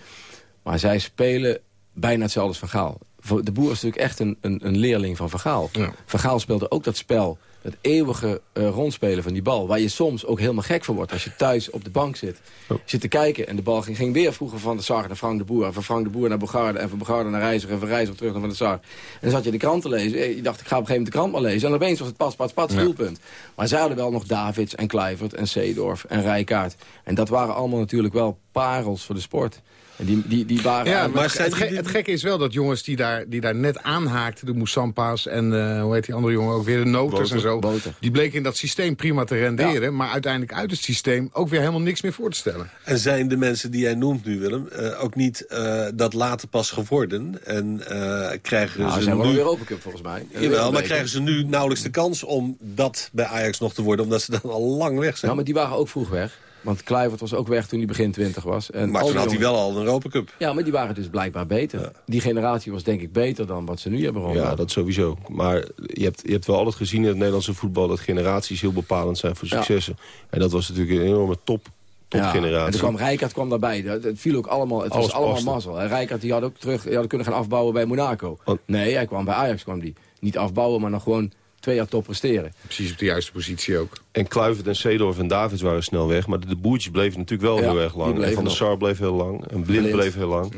Maar zij spelen bijna hetzelfde als Van Gaal. Voor- De Boer is natuurlijk echt een, een, een leerling van Van Gaal. Van Gaal speelde ook dat spel, het eeuwige eh, rondspelen van die bal... waar je soms ook helemaal gek van wordt als je thuis op de bank zit. Je zit te kijken en de bal ging, ging weer vroeger van de Sar naar Frank de Boer... en van Frank de Boer naar Bogarde en van Bogarde naar Reiziger... en van Reiziger terug naar Van de Sar. En dan zat je de krant te lezen. Eh, Je dacht, ik ga op een gegeven moment de krant maar lezen. En opeens was het pas, pas, pas, Ja. doelpunt. Maar zij hadden wel nog Davids en Kluivert en Seedorf en Rijkaard. En dat waren allemaal natuurlijk wel parels voor de sport. En die, die, die waren... Ja, maar het, het, ge- het gekke is wel dat jongens die daar, die daar net aanhaakten... de Moussampa's en eh, hoe heet die andere jongen ook weer, de Noters en zo... die bleken in dat systeem prima te renderen... maar uiteindelijk uit het systeem ook weer helemaal niks meer voor te stellen. En zijn de mensen die jij noemt nu, Willem, eh, ook niet eh, dat later pas geworden? En eh, krijgen Nou, ze zijn wel nu... weer Europa Cup volgens mij. Jawel, maar krijgen ze nu nauwelijks de kans om dat bij Ajax nog te worden... omdat ze dan al lang weg zijn? Nou, maar die waren ook vroeg weg. Want Kluivert was ook weg toen hij begin 20 was. En maar toen had hij wel al een Europa Cup. Ja, maar die waren dus blijkbaar beter. Die generatie was denk ik beter dan wat ze nu hebben rondlopen. Ja, dat sowieso. Maar je hebt, je hebt wel altijd gezien in het Nederlandse voetbal... dat generaties heel bepalend zijn voor Ja. successen. En dat was natuurlijk een enorme top, Ja, en er kwam Rijkaard kwam daarbij. Dat- Het viel ook allemaal, het Alles was allemaal paste. mazzel. En Rijkaard die had ook terug, die had kunnen gaan afbouwen bij Monaco. Nee, hij kwam bij Ajax kwam die. Niet afbouwen, maar nog gewoon twee jaar top presteren. Precies op de juiste positie ook. En Kluivert en Seedorf en Davids waren snel weg. Maar de, de boertjes bleven natuurlijk wel Ja, heel erg lang. En Van der nog. Sar bleef heel lang. En Blind, Blind. bleef heel lang.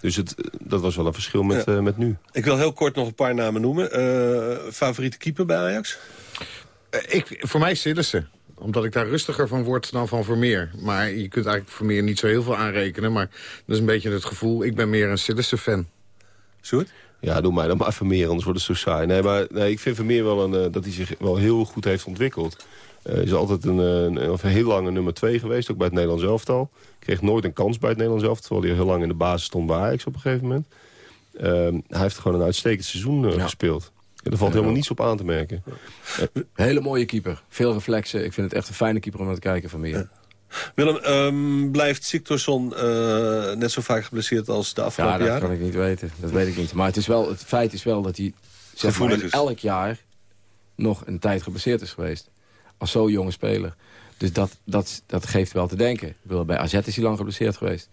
Dus het, dat was wel een verschil met, Ja. eh, met nu. Ik wil heel kort nog een paar namen noemen. Eh, favoriete keeper bij Ajax? Eh, ik, voor mij Sillissen. Omdat ik daar rustiger van word dan van Vermeer. Maar je kunt eigenlijk Vermeer niet zo heel veel aanrekenen. Maar dat is een beetje het gevoel. Ik ben meer een Sillissen-fan. Soort? Ja, doe mij dan maar Vermeer, anders wordt het zo saai. Nee, maar nee, ik vind Vermeer wel een, eh, dat hij zich wel heel goed heeft ontwikkeld. Eh, Hij is altijd een, eh, een, of een heel lange nummer twee geweest, ook bij het Nederlands elftal. Kreeg nooit een kans bij het Nederlands elftal, terwijl hij heel lang in de basis stond bij Ajax op een gegeven moment. Ehm, hij heeft gewoon een uitstekend seizoen gespeeld. Er valt helemaal niets op aan te merken. Hele mooie keeper. Veel reflexen. Ik vind het echt een fijne keeper om naar te kijken van meer. Willem, ehm, blijft Siktorsson eh, net zo vaak geblesseerd als de Ja, afgelopen dat jaren? kan ik niet weten. Dat weet ik niet. Maar het, is wel, het feit is wel dat hij zeg maar, elk jaar nog een tijd geblesseerd is geweest. Als zo'n jonge speler. Dus dat, dat, dat geeft wel te denken. Bij AZ is hij lang geblesseerd geweest.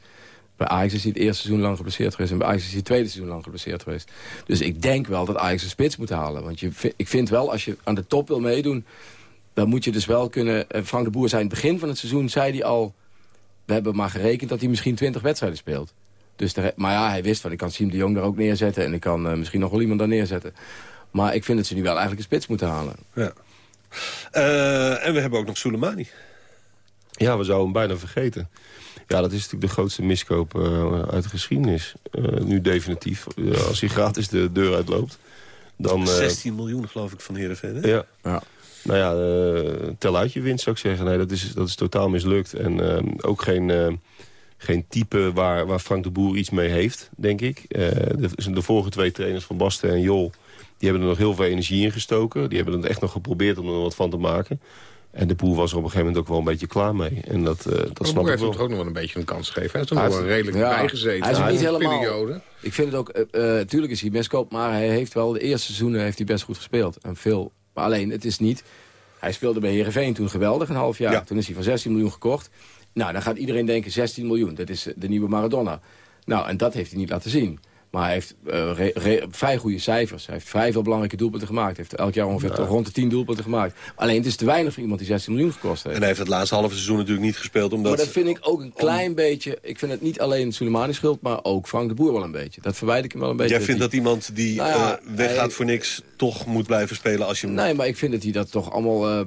Bij Ajax is hij het eerste seizoen lang geblesseerd geweest. En bij Ajax is hij het tweede seizoen lang geblesseerd geweest. Dus ik denk wel dat Ajax een spits moet halen. Want je, ik vind wel, als je aan de top wil meedoen... dan moet je dus wel kunnen... eh, Frank de Boer zei in het begin van het seizoen, zei hij al... we hebben maar gerekend dat hij misschien 20 wedstrijden speelt. Dus de maar ja, hij wist van, ik kan Siem de Jong daar ook neerzetten... en ik kan eh, misschien nog wel iemand daar neerzetten. Maar ik vind dat ze nu wel eigenlijk een spits moeten halen. Ja. Eh, en we hebben ook nog Soleimani. Ja, we zouden hem bijna vergeten. Ja, dat is natuurlijk de grootste miskoop uit de geschiedenis. Eh, nu definitief. Als hij gratis de deur uitloopt. Dan, eh, 16 miljoen geloof ik van Heerenveen. hè? Ja. ja. Nou ja, eh, tel uit je winst zou ik zeggen. Nee, dat is, dat is totaal mislukt. En eh, ook geen, eh, geen type waar, waar Frank de Boer iets mee heeft, denk ik. Eh, de, de vorige twee trainers van Basten en Jol... die hebben er nog heel veel energie in gestoken. Die hebben het echt nog geprobeerd om er wat van te maken. En de Boer was er op een gegeven moment ook wel een beetje klaar mee. En dat, eh, dat snap ik heeft hem wel. toch ook nog wel een beetje een kans gegeven. Hij heeft er Hij nog wel heeft- redelijk Ja, bijgezeten. Hij is niet een helemaal... periode. Ik vind het ook... eh eh, tuurlijk is hij miskoop, maar hij heeft wel... de eerste seizoenen heeft hij best goed gespeeld. En veel. Maar alleen, het is niet... Hij speelde bij Heerenveen toen geweldig, een half jaar. Ja. Toen is hij van 16 miljoen gekocht. Nou, dan gaat iedereen denken 16 miljoen. Dat is eh, de nieuwe Maradona. Nou, en dat heeft hij niet laten zien. Maar hij heeft re- vrij goede cijfers. Hij heeft vrij veel belangrijke doelpunten gemaakt. Hij heeft elk jaar ongeveer rond de 10 doelpunten gemaakt. Alleen het is te weinig voor iemand die 16 miljoen gekost heeft. En hij heeft het laatste halve seizoen natuurlijk niet gespeeld. Omdat Maar dat vind ik ook een klein beetje... Ik vind het niet alleen Soleimani schuld, maar ook Frank de Boer wel een beetje. Dat verwijder ik hem wel een beetje. Jij vindt dat iemand die Nou ja, eh, weggaat hij- voor niks... toch moet blijven spelen als je hem... Nee, maar ik vind dat hij dat toch allemaal... eh,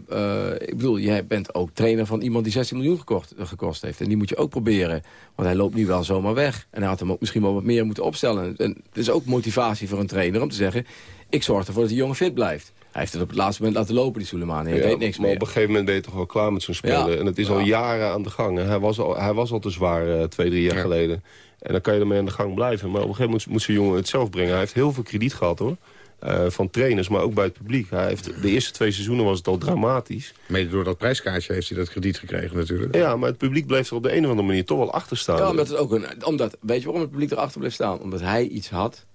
eh, ik bedoel, jij bent ook trainer van iemand die 16 miljoen gekocht, eh, gekost heeft. En die moet je ook proberen. Want hij loopt nu wel zomaar weg. En hij had hem ook misschien wel wat meer moeten opstellen. En het is ook motivatie voor een trainer om te zeggen... ik zorg ervoor dat die jongen fit blijft. Hij heeft het op het laatste moment laten lopen, die Soleimani. Hij Ja, deed niks maar meer. op een gegeven moment ben je toch wel klaar met zo'n speler. Ja. En het is al Ja. jaren aan de gang. Hij was al, hij was al te zwaar twee, drie jaar Ja. geleden. En dan kan je ermee aan de gang blijven. Maar op een gegeven moment moet zo'n jongen het zelf brengen. Hij heeft heel veel krediet gehad hoor. Eh, van trainers, maar ook bij het publiek. Hij heeft, de eerste twee seizoenen was het al dramatisch. Mede door dat prijskaartje heeft hij dat krediet gekregen natuurlijk. Ja, maar het publiek bleef er op de een of andere manier toch wel achter staan. Ja, omdat het ook een, omdat, weet je waarom het publiek erachter bleef staan? Omdat hij iets had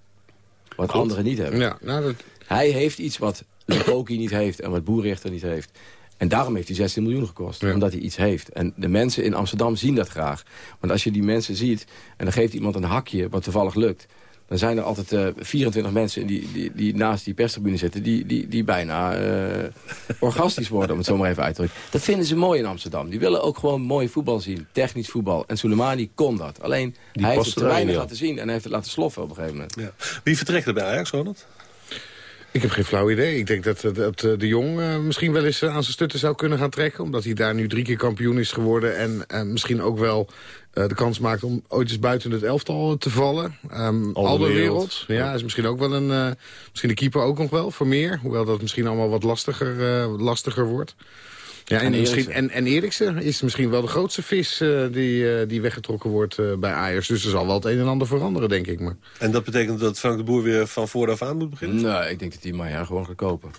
wat anderen niet hebben. Ja, nou, dat... Hij heeft iets wat Lukoki niet heeft en wat Boerrichter niet heeft. En daarom heeft hij 16 miljoen gekost. Omdat hij iets heeft. En de mensen in Amsterdam zien dat graag. Want als je die mensen ziet en dan geeft iemand een hakje wat toevallig lukt... dan zijn er altijd uh, 24 mensen die, die, die naast die perstribune zitten... die, die, die bijna uh, orgastisch worden, om het zo maar even uit te drukken. Dat vinden ze mooi in Amsterdam. Die willen ook gewoon mooi voetbal zien. Technisch voetbal. En Soleimani kon dat. Alleen, Die hij heeft het te weinig laten zien. En hij heeft het laten sloffen op een gegeven moment. Ja. Wie vertrekt er bij Ajax, Ronald? Ik heb geen flauw idee. Ik denk dat, dat, dat, eh, de Jong eh, misschien wel eens eh, aan zijn stutten zou kunnen gaan trekken. Omdat hij daar nu drie keer kampioen is geworden. En eh, misschien ook wel eh, de kans maakt om ooit eens buiten het elftal te vallen. Um, Alderwereld. Ja, is misschien ook wel een... eh, misschien de keeper ook nog wel, voor meer. Hoewel dat misschien allemaal wat lastiger, eh, lastiger wordt. Ja, en, En misschien, Eriksen. en, en Eriksen is misschien wel de grootste vis eh, die, eh, die weggetrokken wordt eh, bij Ajax. Dus er zal wel het een en ander veranderen, denk ik. Maar. En dat betekent dat Frank de Boer weer van vooraf aan moet beginnen? Nee, ik denk dat hij Maier gewoon gaat kopen.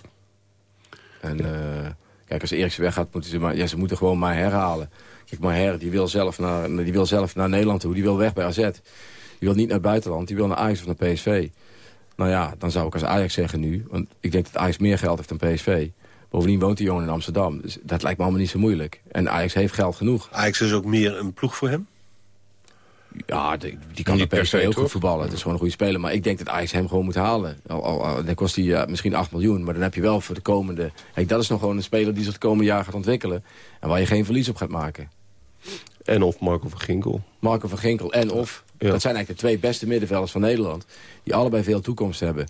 En eh, kijk, als Eriksen weggaat, moeten ze, maar, ja, ze moeten gewoon Maier halen. Kijk, Maier die wil, zelf naar, die wil zelf naar Nederland toe. Die wil weg bij AZ. Die wil niet naar het buitenland. Die wil naar Ajax of naar PSV. Nou ja, dan zou ik als Ajax zeggen nu. Want ik denk dat Ajax meer geld heeft dan PSV. Bovendien woont die jongen in Amsterdam. Dus dat lijkt me allemaal niet zo moeilijk. En Ajax heeft geld genoeg. Ajax is ook meer een ploeg voor hem? Ja, die, die kan Niet bij per se, toch? goed voetballen. Het is gewoon een goede speler. Maar ik denk dat Ajax hem gewoon moet halen. Al, al, al- dan kost hij ja, misschien 8 miljoen. Maar dan heb je wel voor de komende... Kijk, dat is nog gewoon een speler die zich het komende jaar gaat ontwikkelen. En waar je geen verlies op gaat maken. En of Marco van Ginkel. Marco van Ginkel en of. Ja. Dat zijn eigenlijk de twee beste middenvelders van Nederland. Die allebei veel toekomst hebben.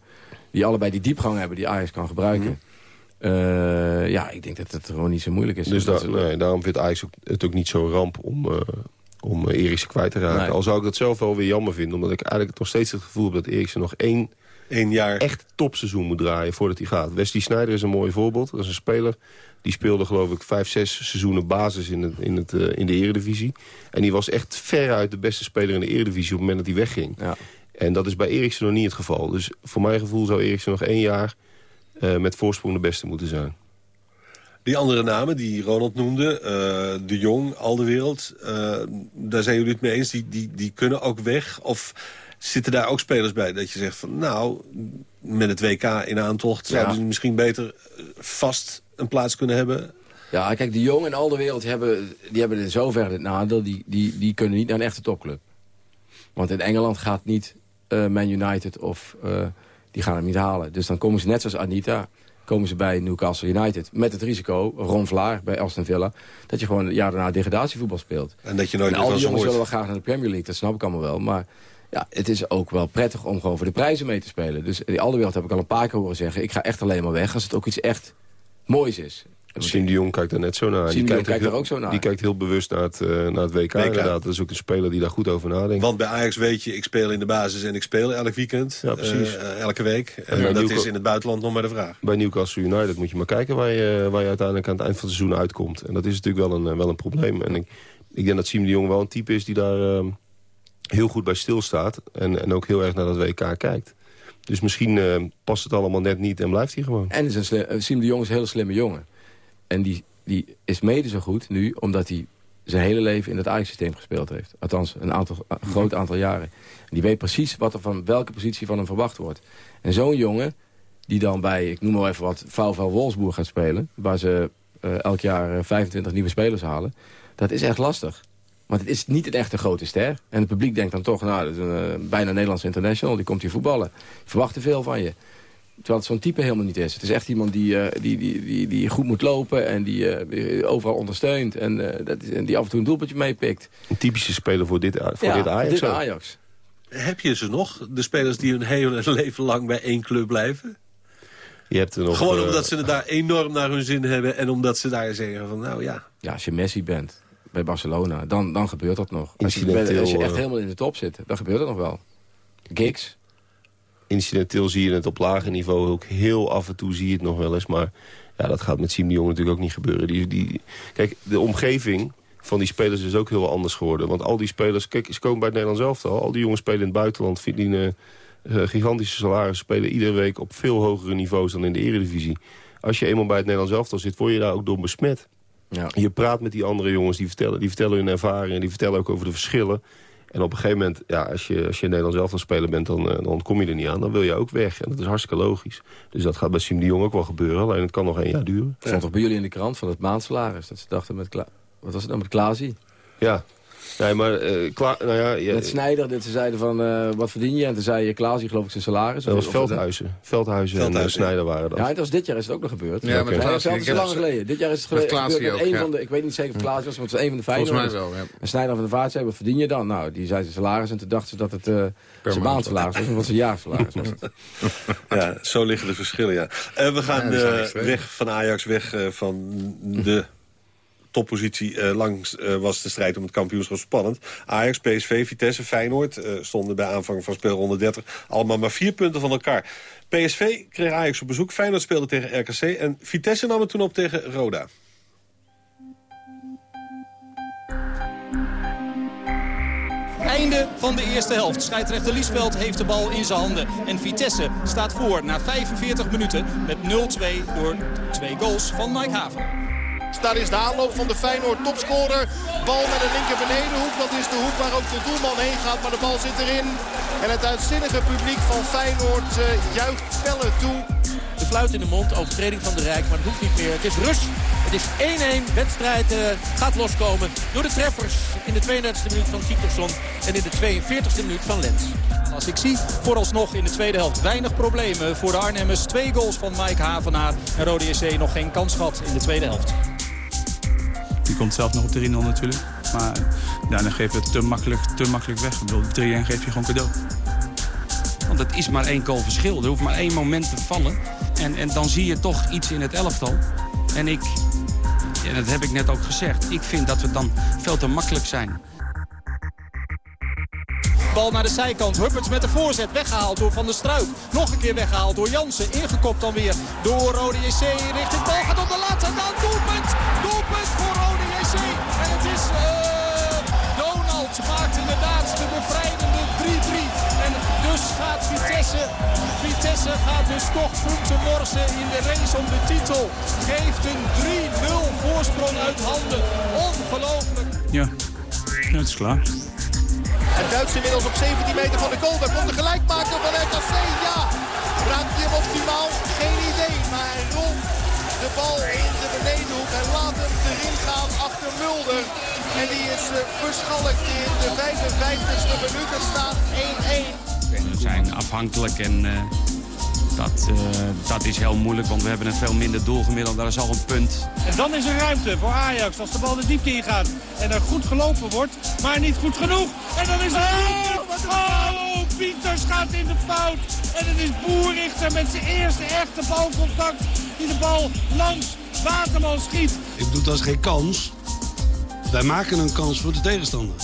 Die allebei die diepgang hebben die Ajax kan gebruiken. Eh, ja, ik denk dat het gewoon niet zo moeilijk is. Dus nee, daarom vindt Ajax ook, het ook niet zo'n ramp om, eh om eh, Eriksen kwijt te raken. Nee. Al zou ik dat zelf wel weer jammer vinden. Omdat ik eigenlijk nog steeds het gevoel heb dat Eriksen nog één Eén jaar. echt topseizoen moet draaien voordat hij gaat. Wesley Sneijder is een mooi voorbeeld. Dat is een speler die speelde geloof ik vijf, zes seizoenen basis in, het, in, het, in de eredivisie. En die was echt veruit de beste speler in de eredivisie op het moment dat hij wegging. Ja. En dat is bij Eriksen nog niet het geval. Dus voor mijn gevoel zou Eriksen nog één jaar eh, met voorsprong de beste moeten zijn. Die andere namen die Ronald noemde, eh, De Jong, Alderwereld... eh daar zijn jullie het mee eens, die, die, die kunnen ook weg? Of zitten daar ook spelers bij dat je zegt van... nou, met het WK in aantocht zouden Ja. ze misschien beter vast een plaats kunnen hebben? Ja, kijk, de Jong en al de wereld hebben, die hebben in zoverre het nadeel. Die, die, die kunnen niet naar een echte topclub. Want in Engeland gaat niet eh, Man United of eh, die gaan hem niet halen. Dus dan komen ze net zoals Anita, komen ze bij Newcastle United. Met het risico, Ron Vlaar bij Aston Villa, dat je gewoon een jaar daarna degradatievoetbal speelt. En dat je nooit En al die jongens willen wel graag naar de Premier League, dat snap ik allemaal wel. Maar ja, het is ook wel prettig om gewoon voor de prijzen mee te spelen. Dus die alle wereld heb ik al een paar keer horen zeggen... ik ga echt alleen maar weg als het ook iets echt moois is. Siem de Jong kijkt daar net zo naar. Siem de Jong kijkt daar ook zo naar. Die kijkt heel bewust naar het, eh, naar het WK, inderdaad. Dat is ook een speler die daar goed over nadenkt. Want bij Ajax weet je, ik speel in de basis en ik speel elk weekend. Ja, precies. eh, eh, elke week. En dat Newcastle- is in het buitenland nog maar de vraag. Bij Newcastle United moet je maar kijken waar je, waar je uiteindelijk aan het eind van het seizoen uitkomt. En dat is natuurlijk wel een, wel een probleem. En ik, ik denk dat Siem de Jong wel een type is die daar eh, heel goed bij stilstaat. En, en ook heel erg naar dat WK kijkt. Dus misschien past het allemaal net niet en blijft hij gewoon. En is een Siem de Jong is een hele slimme jongen. En die, die is mede zo goed nu, omdat hij zijn hele leven in het Ajax-systeem gespeeld heeft. Althans, een, aantal, een groot aantal jaren. En die weet precies wat er van welke positie van hem verwacht wordt. En zo'n jongen, die dan bij, ik noem maar even wat, VfL Wolfsburg gaat spelen... waar ze eh, elk jaar eh, 25 nieuwe spelers halen... dat is echt lastig. Want het is niet een echte grote ster. En het publiek denkt dan toch, nou, dat is een eh, bijna Nederlands international... die komt hier voetballen. Je verwacht te veel van je. Terwijl het zo'n type helemaal niet is. Het is echt iemand die, eh, die, die, die, die goed moet lopen en die eh, overal ondersteunt. En, eh, dat is, en die af en toe een doelpuntje meepikt. Een typische speler voor dit, voor ja, dit Ajax. dit. Ajax. Heb je ze nog? De spelers die hun hele leven lang bij één club blijven? Je hebt er nog, Gewoon omdat ze het daar enorm naar hun zin hebben... en omdat ze daar zeggen van, nou ja... Ja, als je Messi bent bij Barcelona, dan, dan gebeurt dat nog. Als je, als je echt helemaal in de top zit, dan gebeurt dat nog wel. Giggs. Incidenteel zie je het op lager niveau ook heel af en toe zie je het nog wel eens. Maar ja, dat gaat met Siem de Jong natuurlijk ook niet gebeuren. Die, die, kijk, de omgeving van die spelers is ook heel anders geworden. Want al die spelers, kijk, ze komen bij het Nederlands elftal. Al die jongens spelen in het buitenland, verdienen gigantische salarissen spelen iedere week op veel hogere niveaus dan in de eredivisie. Als je eenmaal bij het Nederlands elftal zit, word je daar ook door besmet. Ja. Je praat met die andere jongens, die vertellen, die vertellen hun ervaringen... die vertellen ook over de verschillen. En op een gegeven moment, ja, als je, als je Nederlands elftal speler bent... Dan, eh, dan kom je er niet aan, dan wil je ook weg. En dat is hartstikke logisch. Dus dat gaat bij Sim de Jong ook wel gebeuren. Alleen het kan nog één jaar duren. Het stond toch bij jullie in de krant van het maandsalaris? Dat ze dachten met... Kla wat was het nou met Klaasie? Ja, Nee, maar uh, klaar, nou ja, je, Met Snijder, dat ze zeiden van, uh, wat verdien je? En toen zei je, Klaas, geloof ik zijn salaris. Dat was Veldhuizen. Veldhuizen, en uh, Snijder waren dat. Ja, het was dit jaar is het ook nog gebeurd. Ja, met Klaas. Dat is lang geleden. Dit jaar is het gebeurd. Klaas met een van de, ik weet niet zeker of Klaas was, maar het was een van de Feyenoord. Volgens mij wel, ja. En Snijder van de Vaart zei, wat verdien je dan? Nou, die zei zijn salaris en toen dachten ze dat het uh, zijn maandsalaris was. Of wat zijn jaarsalaris was. ja, zo liggen de verschillen, ja. we gaan weg van Ajax, weg van de toppositie uh, langs uh, was de strijd om het kampioenschap spannend. Ajax, PSV, Vitesse, Feyenoord uh, stonden bij aanvang van speelronde 30 allemaal maar vier punten van elkaar. PSV kreeg Ajax op bezoek, Feyenoord speelde tegen RKC en Vitesse nam het toen op tegen Roda. Einde van de eerste helft. Scheidsrechter Liesveld heeft de bal in zijn handen. En Vitesse staat voor na 45 minuten met 0-2 door twee goals van Mike Haven. Daar is de aanloop van de Feyenoord topscorer. Bal naar de linker benedenhoek. Dat is de hoek waar ook de doelman heen gaat. Maar de bal zit erin. En het uitzinnige publiek van Feyenoord uh, juicht pellen toe. De fluit in de mond, overtreding van de Rijk, maar het hoeft niet meer. Het is rust. Het is 1-1. Wedstrijd uh, gaat loskomen door de treffers in de 32e minuut van Siktorsson en in de 42e minuut van Lens. Als ik zie, vooralsnog in de tweede helft weinig problemen voor de Arnhemmers. Twee goals van Mike Havenaar en Rode JC nog geen kans gehad in de tweede helft. Die komt zelf nog op de 3-0 natuurlijk. Maar ja, dan geef je het te makkelijk, te makkelijk weg. Ik bedoel, 3-1 geef je gewoon cadeau. Want het is maar één goal verschil. Er hoeft maar één moment te vallen. En, en dan zie je toch iets in het elftal. En ik, en dat heb ik net ook gezegd, ik vind dat we dan veel te makkelijk zijn. Bal naar de zijkant. Hupperts met de voorzet. Weggehaald door Van der Struik. Nog een keer weggehaald door Jansen. Ingekopt dan weer door Rode JC. Richting bal gaat op de laatste. Dan doelpunt. Doelpunt voor Rode JC. En het is... Uh, Donald maakt inderdaad de bevrijdende 3-3. En dus gaat Vitesse... Vitesse gaat dus toch punten morsen in de race om de titel. Geeft een 3-0 voorsprong uit handen. Ongelooflijk. Ja, het is klaar. En Duits inmiddels op 17 meter van de goal. Daar komt de gelijkmaker van RKC. Ja, raakt hij optimaal? Geen idee. Maar hij rolt de bal in de benedenhoek. En laat hem erin gaan achter Mulder. En die is uh, verschalkt in de 55ste minuut. Het staat 1-1. We zijn afhankelijk en... Uh dat, uh, dat is heel moeilijk, want we hebben een veel minder doelgemiddeld. Dat is al een punt. En dan is er ruimte voor Ajax als de bal de diepte ingaat. En er goed gelopen wordt, maar niet goed genoeg. En dan is het oh, oh, Pieters gaat in de fout. En het is Boerrichter met zijn eerste echte balcontact. Die de bal langs Waterman schiet. Ik bedoel, dat is geen kans. Wij maken een kans voor de tegenstander.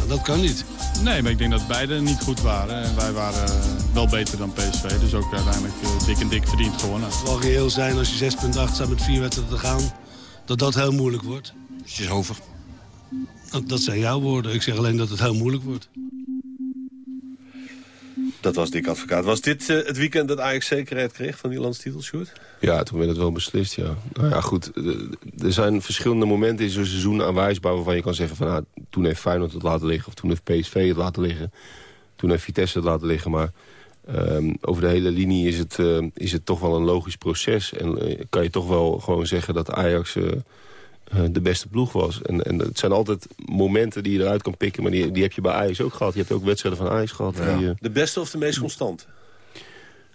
Nou, dat kan niet. Nee, maar ik denk dat beide niet goed waren. En wij waren eh, wel beter dan PSV. Dus ook uiteindelijk uh, dik en dik verdiend gewonnen. Het zal reëel zijn als je 6,8 staat met vier wedstrijden te gaan... dat dat heel moeilijk wordt. Het is over. Dat, dat zijn jouw woorden. Ik zeg alleen dat het heel moeilijk wordt. Dat was Dick Advocaat. Was dit uh, het weekend dat Ajax zekerheid kreeg van die landstitel, Sjoerd? Ja, toen werd het wel beslist, ja. Nou ja, goed. Er zijn verschillende momenten in zo'n seizoen aanwijsbaar... waarvan je kan zeggen van, ah, toen heeft Feyenoord het laten liggen... of toen heeft PSV het laten liggen. Toen heeft Vitesse het laten liggen. Maar um, over de hele linie is het, uh, is het toch wel een logisch proces. En uh, kan je toch wel gewoon zeggen dat Ajax... Uh, de beste ploeg was. En, en het zijn altijd momenten die je eruit kan pikken... maar die, die heb je bij Ajax ook gehad. Je hebt ook wedstrijden van Ajax gehad. Ja. Die, de beste of de meest constante?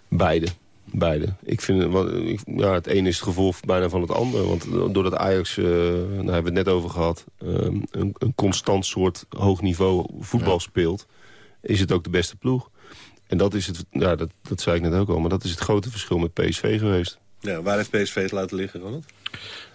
Beide. Beide. Ik vind, ja, het een is het gevolg bijna van het andere. Want doordat Ajax, uh, daar hebben we het net over gehad... Uh, een, een, constant soort hoog niveau voetbal ja. speelt... is het ook de beste ploeg. En dat is het, ja, dat, dat zei ik net ook al... maar dat is het grote verschil met PSV geweest. Ja, waar heeft PSV het laten liggen, Ronald?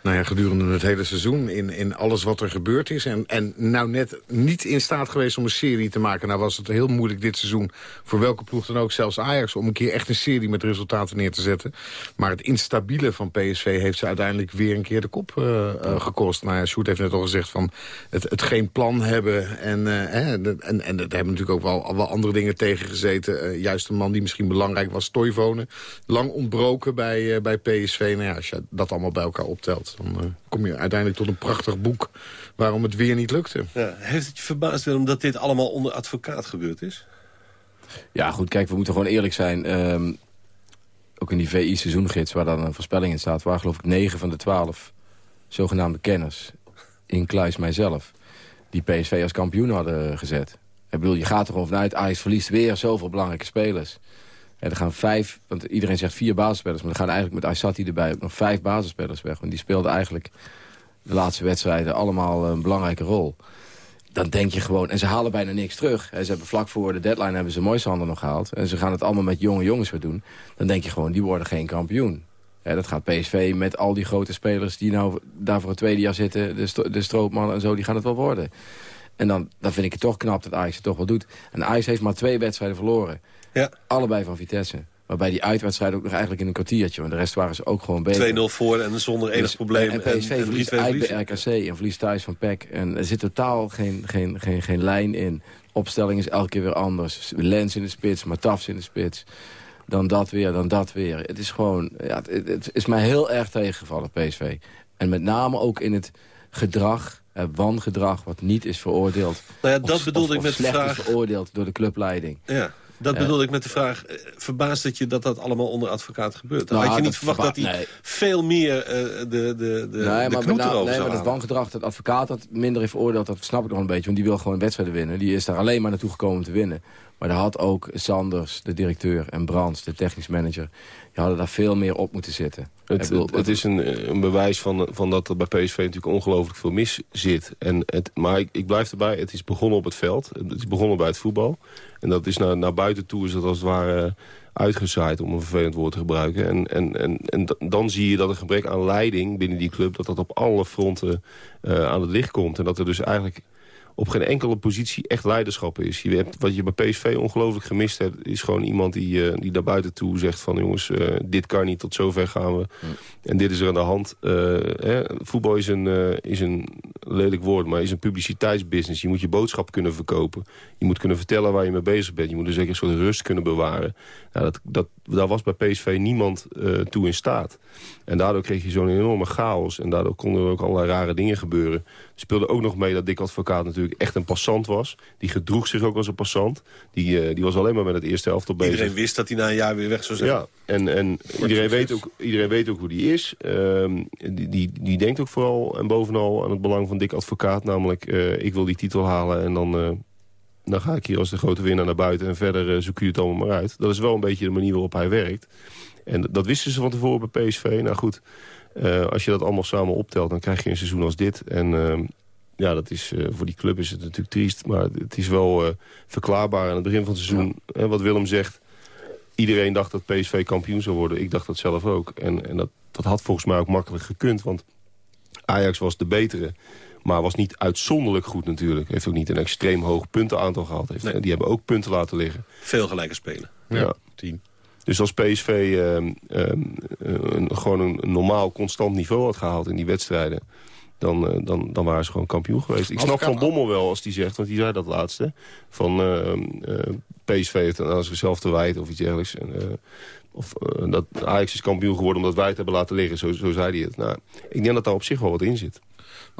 Nou ja, gedurende het hele seizoen in, in alles wat er gebeurd is. En, en nou net niet in staat geweest om een serie te maken. Nou was het heel moeilijk dit seizoen voor welke ploeg dan ook, zelfs Ajax... om een keer echt een serie met resultaten neer te zetten. Maar het instabiele van PSV heeft ze uiteindelijk weer een keer de kop uh, uh, gekost. Nou ja, Sjoerd heeft net al gezegd van het, het geen plan hebben. En, uh, en, en, en daar hebben natuurlijk ook wel, wel andere dingen tegen gezeten. juist een man die misschien belangrijk was, Toivonen. Lang ontbroken bij, bij PSV. Nou ja, als je dat allemaal bij elkaar optelt dan uh, kom je uiteindelijk tot een prachtig boek... waarom het weer niet lukte. Ja, heeft het je verbaasd, Willem, dat dit allemaal onder advocaat gebeurd is? Ja, goed, kijk, we moeten gewoon eerlijk zijn. Um, ook in die VI-seizoengids, waar dan een voorspelling in staat... waar geloof ik 9 van de 12 zogenaamde kenners, in Kluis mijzelf... die PSV als kampioen hadden gezet. Ik bedoel, je gaat er gewoon vanuit, Ajax verliest weer zoveel belangrijke spelers... Ja, er gaan vijf, want iedereen zegt vier basisspelers... maar er gaan eigenlijk met Aysati erbij ook nog vijf basisspelers weg. Want die speelden eigenlijk de laatste wedstrijden allemaal een belangrijke rol. Dan denk je gewoon, en ze halen bijna niks terug. Ze hebben vlak voor de deadline hebben ze Moisander nog gehaald. En ze gaan het allemaal met jonge jongens weer doen. Dan denk je gewoon, die worden geen kampioen. Ja, dat gaat PSV met al die grote spelers die nou daar voor het tweede jaar zitten. De, sto de stroopman en zo, die gaan het wel worden. En dan, dan vind ik het toch knap dat Ajax het toch wel doet. En Ajax heeft maar twee wedstrijden verloren. Ja. Allebei van Vitesse. Waarbij die uitwedstrijd ook nog eigenlijk in een kwartiertje. Want de rest waren ze ook gewoon beter. 2-0 voor en zonder enig dus, probleem. En, PSV en, verliest uit bij RKC en verliest thuis van PEC. En er zit totaal geen, geen, geen, geen lijn in. Opstelling is elke keer weer anders. Lens in de spits, Matafs in de spits. Dan dat weer, dan dat weer. Het is gewoon... Ja, het, het is mij heel erg tegengevallen, PSV. En met name ook in het gedrag wangedrag wat niet is veroordeeld. Nou ja, dat of, bedoelde of, ik met slecht de vraag... is veroordeeld door de clubleiding. Ja, dat bedoelde ik met de vraag... verbaast het je dat dat allemaal onder advocaat gebeurt? Dan Nou, had je niet dat verwacht dat hij nee. veel meer uh, de, de, de, nee, de maar, knoet nee, maar dat wangedrag dat advocaat dat minder heeft veroordeeld... dat snap ik nog een beetje, want die wil gewoon wedstrijden winnen. Die is daar alleen maar naartoe gekomen om te winnen. Maar daar had ook Sanders, de directeur, en Brands, de technisch manager... die hadden daar veel meer op moeten zitten. Het, bedoel, het, het is een, een bewijs van, van dat er bij PSV natuurlijk ongelooflijk veel mis zit. En het, maar ik, ik blijf erbij, het is begonnen op het veld. Het is begonnen bij het voetbal. En dat is naar, naar buiten toe is dat als het ware uitgezaaid, om een vervelend woord te gebruiken. En, en, en, en dan zie je dat een gebrek aan leiding binnen die club... dat dat op alle fronten eh, aan het licht komt. En dat er dus eigenlijk op geen enkele positie echt leiderschap is. Je hebt, wat je bij PSV ongelooflijk gemist hebt... is gewoon iemand die, eh, die daar buiten toe zegt van... jongens, eh, dit kan niet, tot zover gaan we. En dit is er aan de hand. Eh, hè, voetbal is een, is een lelijk woord, maar is een publiciteitsbusiness. Je moet je boodschap kunnen verkopen. Je moet kunnen vertellen waar je mee bezig bent. Je moet dus zeker een soort rust kunnen bewaren. Nou, dat, dat, daar was bij PSV niemand eh, toe in staat. En daardoor kreeg je zo'n enorme chaos. En daardoor konden er ook allerlei rare dingen gebeuren. Speelde ook nog mee dat Dick Advocaat natuurlijk echt een passant was. Die gedroeg zich ook als een passant. Die, eh, die was alleen maar met het eerste elftal bezig. Iedereen wist dat hij na een jaar weer weg zou zijn. Ja, en, en iedereen, weet ook, iedereen weet ook hoe die is. Ehm, die, die, die denkt ook vooral en bovenal aan het belang van Dick Advocaat. Namelijk, eh, ik wil die titel halen en dan, dan ga ik hier als de grote winnaar naar buiten. En verder eh, zoek je het allemaal maar uit. Dat is wel een beetje de manier waarop hij werkt. En dat wisten ze van tevoren bij PSV. Nou goed, eh, als je dat allemaal samen optelt, dan krijg je een seizoen als dit. En ehm, ja, dat is, eh, voor die club is het natuurlijk triest. Maar het is wel eh, verklaarbaar aan het begin van het seizoen. Hè, wat Willem zegt, iedereen dacht dat PSV kampioen zou worden. Ik dacht dat zelf ook. En, en dat, dat had volgens mij ook makkelijk gekund. Want Ajax was de betere. Maar was niet uitzonderlijk goed natuurlijk. Heeft ook niet een extreem hoog puntenaantal gehad. Heeft, Die hebben ook punten laten liggen. Veel gelijke spelen. Ja. Tien. Dus als PSV ehm, ehm, een, gewoon een normaal constant niveau had gehaald in die wedstrijden... Dan, eh, dan, dan waren ze gewoon kampioen geweest. Ik snap Van Bommel wel als die zegt, want die zei dat laatste... van ehm, eh, PSV heeft aan zichzelf te wijten of iets dergelijks. En, eh, of eh, dat Ajax is kampioen geworden omdat wij het hebben laten liggen. Zo, zo zei hij het. Nou, ik denk dat daar op zich wel wat in zit.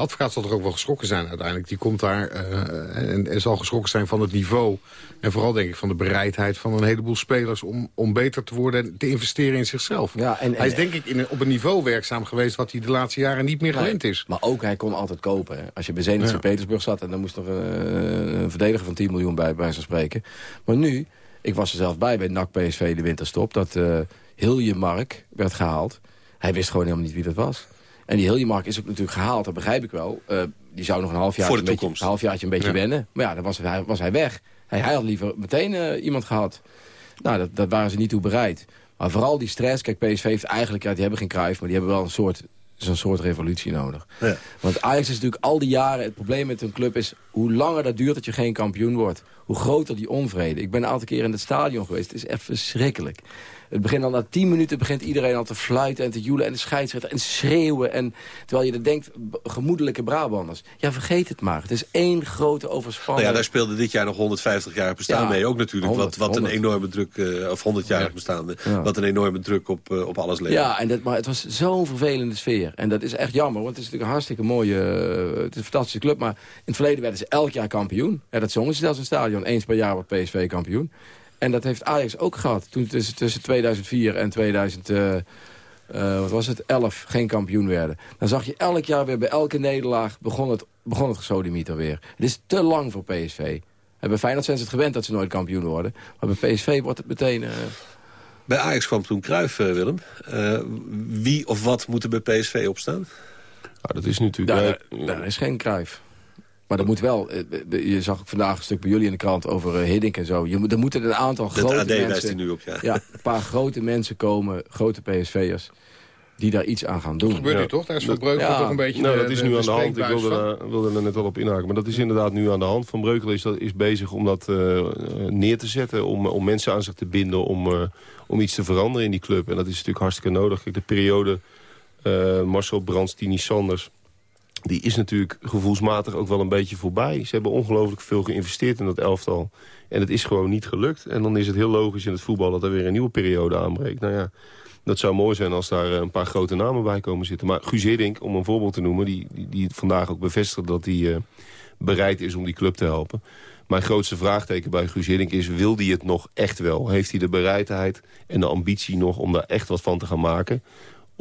De advocaat zal toch ook wel geschrokken zijn uiteindelijk. Die komt daar eh, en, en zal geschrokken zijn van het niveau. En vooral denk ik van de bereidheid van een heleboel spelers... om, om beter te worden en te investeren in zichzelf. Ja, en, hij is denk ik in een, op een niveau werkzaam geweest... wat hij de laatste jaren niet meer gewend is. Maar ook, hij kon altijd kopen. hè. Als je bij Zenit Ja. Sint-Petersburg zat... en dan moest er eh, een verdediger van 10 miljoen bij, bij zo spreken. Maar nu, ik was er zelf bij bij NAC PSV de winterstop... dat eh Hilje Mark werd gehaald. Hij wist gewoon helemaal niet wie dat was. En die Hilje Mark is ook natuurlijk gehaald, dat begrijp ik wel. Eh, die zou nog een halfjaar Voor de een beetje, een halfjaartje een beetje Ja. wennen. Maar ja, dan was hij, was hij weg. Hij, hij had liever meteen eh, iemand gehad. Nou, dat, dat waren ze niet toe bereid. Maar vooral die stress. Kijk, PSV heeft eigenlijk, ja, die hebben geen kruif, maar die hebben wel een soort een soort revolutie nodig. Ja. Want Ajax is natuurlijk al die jaren... het probleem met hun club is... hoe langer dat duurt dat je geen kampioen wordt... hoe groter die onvrede. Ik ben een aantal keer in het stadion geweest. Het is echt verschrikkelijk. Het begint al na tien minuten begint iedereen al te fluiten en te joelen... en de scheidsrechter en schreeuwen. En, terwijl je er denkt, gemoedelijke Brabanders. Ja, vergeet het maar. Het is één grote overspanning. Nou ja, daar speelde dit jaar nog 150 jaar bestaan mee ook natuurlijk. wat, wat een enorme druk, uh, of 100 jaar bestaande... wat een enorme druk op, uh, op alles levert. Ja, en dat, maar het was zo'n vervelende sfeer. En dat is echt jammer, want het is natuurlijk een hartstikke mooie... Uh, het is een fantastische club, maar in het verleden werden ze elk jaar kampioen. Ja, dat zongen ze zelfs in het stadion. Eens per jaar wordt PSV kampioen. En dat heeft Ajax ook gehad. Toen tussen, tussen 2004 en 2000... Uh, uh, wat was het, 11 geen kampioen werden. Dan zag je elk jaar weer bij elke nederlaag begon het, begon het gesodemieter weer. Het is te lang voor PSV. En bij Feyenoord zijn ze het gewend dat ze nooit kampioen worden. Maar bij PSV wordt het meteen... Uh... Bij Ajax kwam toen Cruijff, uh, Willem. Uh, wie of wat moet er bij PSV opstaan? Nou, dat is natuurlijk... Daar, daar is geen Cruijff. Maar er moet wel, eh, je zag ook vandaag een stuk bij jullie in de krant over eh, Hiddink en zo. Je, er moeten een aantal dat grote AD mensen... nu op, ja. ja. Een paar grote mensen komen, grote PSV'ers die daar iets aan gaan doen. Dat gebeurt nu toch? Daar is Van Breukelen ja. toch een beetje Nou, dat is nu aan de hand. Ik wilde, wilde er net wel op inhaken. Maar dat is inderdaad nu aan de hand. Van Breukelen is, dat, is bezig om dat uh, neer te zetten. Om, om mensen aan zich te binden. Om, uh, om iets te veranderen in die club. En dat is natuurlijk hartstikke nodig. Kijk, de periode uh, Marcel Brands, Tini Sanders die is natuurlijk gevoelsmatig ook wel een beetje voorbij. Ze hebben ongelooflijk veel geïnvesteerd in dat elftal. En het is gewoon niet gelukt. En dan is het heel logisch in het voetbal dat er weer een nieuwe periode aanbreekt. Nou ja, dat zou mooi zijn als daar een paar grote namen bij komen zitten. Maar Guus Hiddink, om een voorbeeld te noemen... die, die, die vandaag ook bevestigt dat hij uh, bereid is om die club te helpen. Mijn grootste vraagteken bij Guus is... wil hij het nog echt wel? Heeft hij de bereidheid en de ambitie nog om daar echt wat van te gaan maken?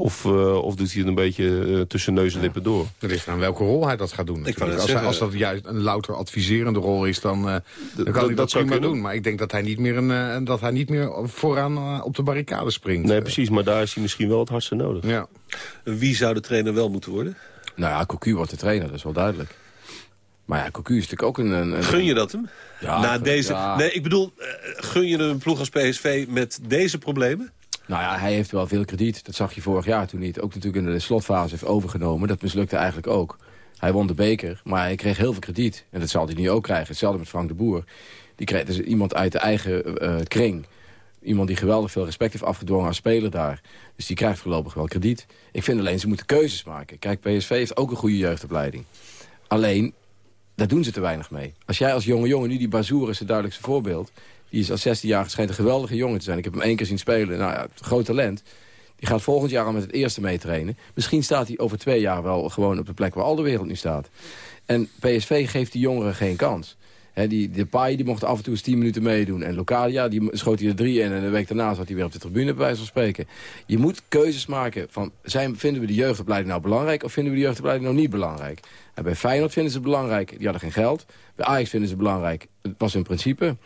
Of, uh, of doet hij het een beetje uh, tussen neus en lippen door? Er ligt aan welke rol hij dat gaat doen. Ik als, hij, als, dat juist een louter adviserende rol is, dan, uh, dan kan hij dat, dat prima doen. Maar ik denk dat hij niet meer, een, dat hij niet meer vooraan op de barricade springt. Nee, precies. Maar daar is hij misschien wel het hardste nodig. Ja. Wie zou de trainer wel moeten worden? Nou ja, Cocu wordt de trainer, dat is wel duidelijk. Maar ja, Cocu is natuurlijk ook een... een gun je dat hem? Ja, Na deze, ja. Nee, ik bedoel, gun je een ploeg als PSV met deze problemen? Nou ja, hij heeft wel veel krediet. Dat zag je vorig jaar toen hij het ook natuurlijk in de slotfase heeft overgenomen. Dat mislukte eigenlijk ook. Hij won de beker, maar hij kreeg heel veel krediet. En dat zal hij nu ook krijgen. Hetzelfde met Frank de Boer. Die kreeg dus iemand uit de eigen uh, kring. Iemand die geweldig veel respect heeft afgedwongen als speler daar. Dus die krijgt voorlopig wel krediet. Ik vind alleen, ze moeten keuzes maken. Kijk, PSV heeft ook een goede jeugdopleiding. Alleen, daar doen ze te weinig mee. Als jij als jonge jongen, nu die Bazoer is het duidelijkste voorbeeld... Die is als 16 jaar schijnt een geweldige jongen te zijn. Ik heb hem één keer zien spelen. Nou ja, groot talent. Die gaat volgend jaar al met het eerste meetrainen. Misschien staat hij over twee jaar wel gewoon op de plek waar al de wereld nu staat. En PSV geeft die jongeren geen kans. Die, de Pai die mocht af en toe eens 10 minuten meedoen. En Locadia die schoot hij er drie in. En de week daarna zat hij weer op de tribune, bij wijze van spreken. Je moet keuzes maken van... Zijn, vinden we de jeugdopleiding nou belangrijk... of vinden we de jeugdopleiding nou niet belangrijk? En bij Feyenoord vinden ze het belangrijk. Die hadden geen geld. Bij Ajax vinden ze het belangrijk. Het was hun principe.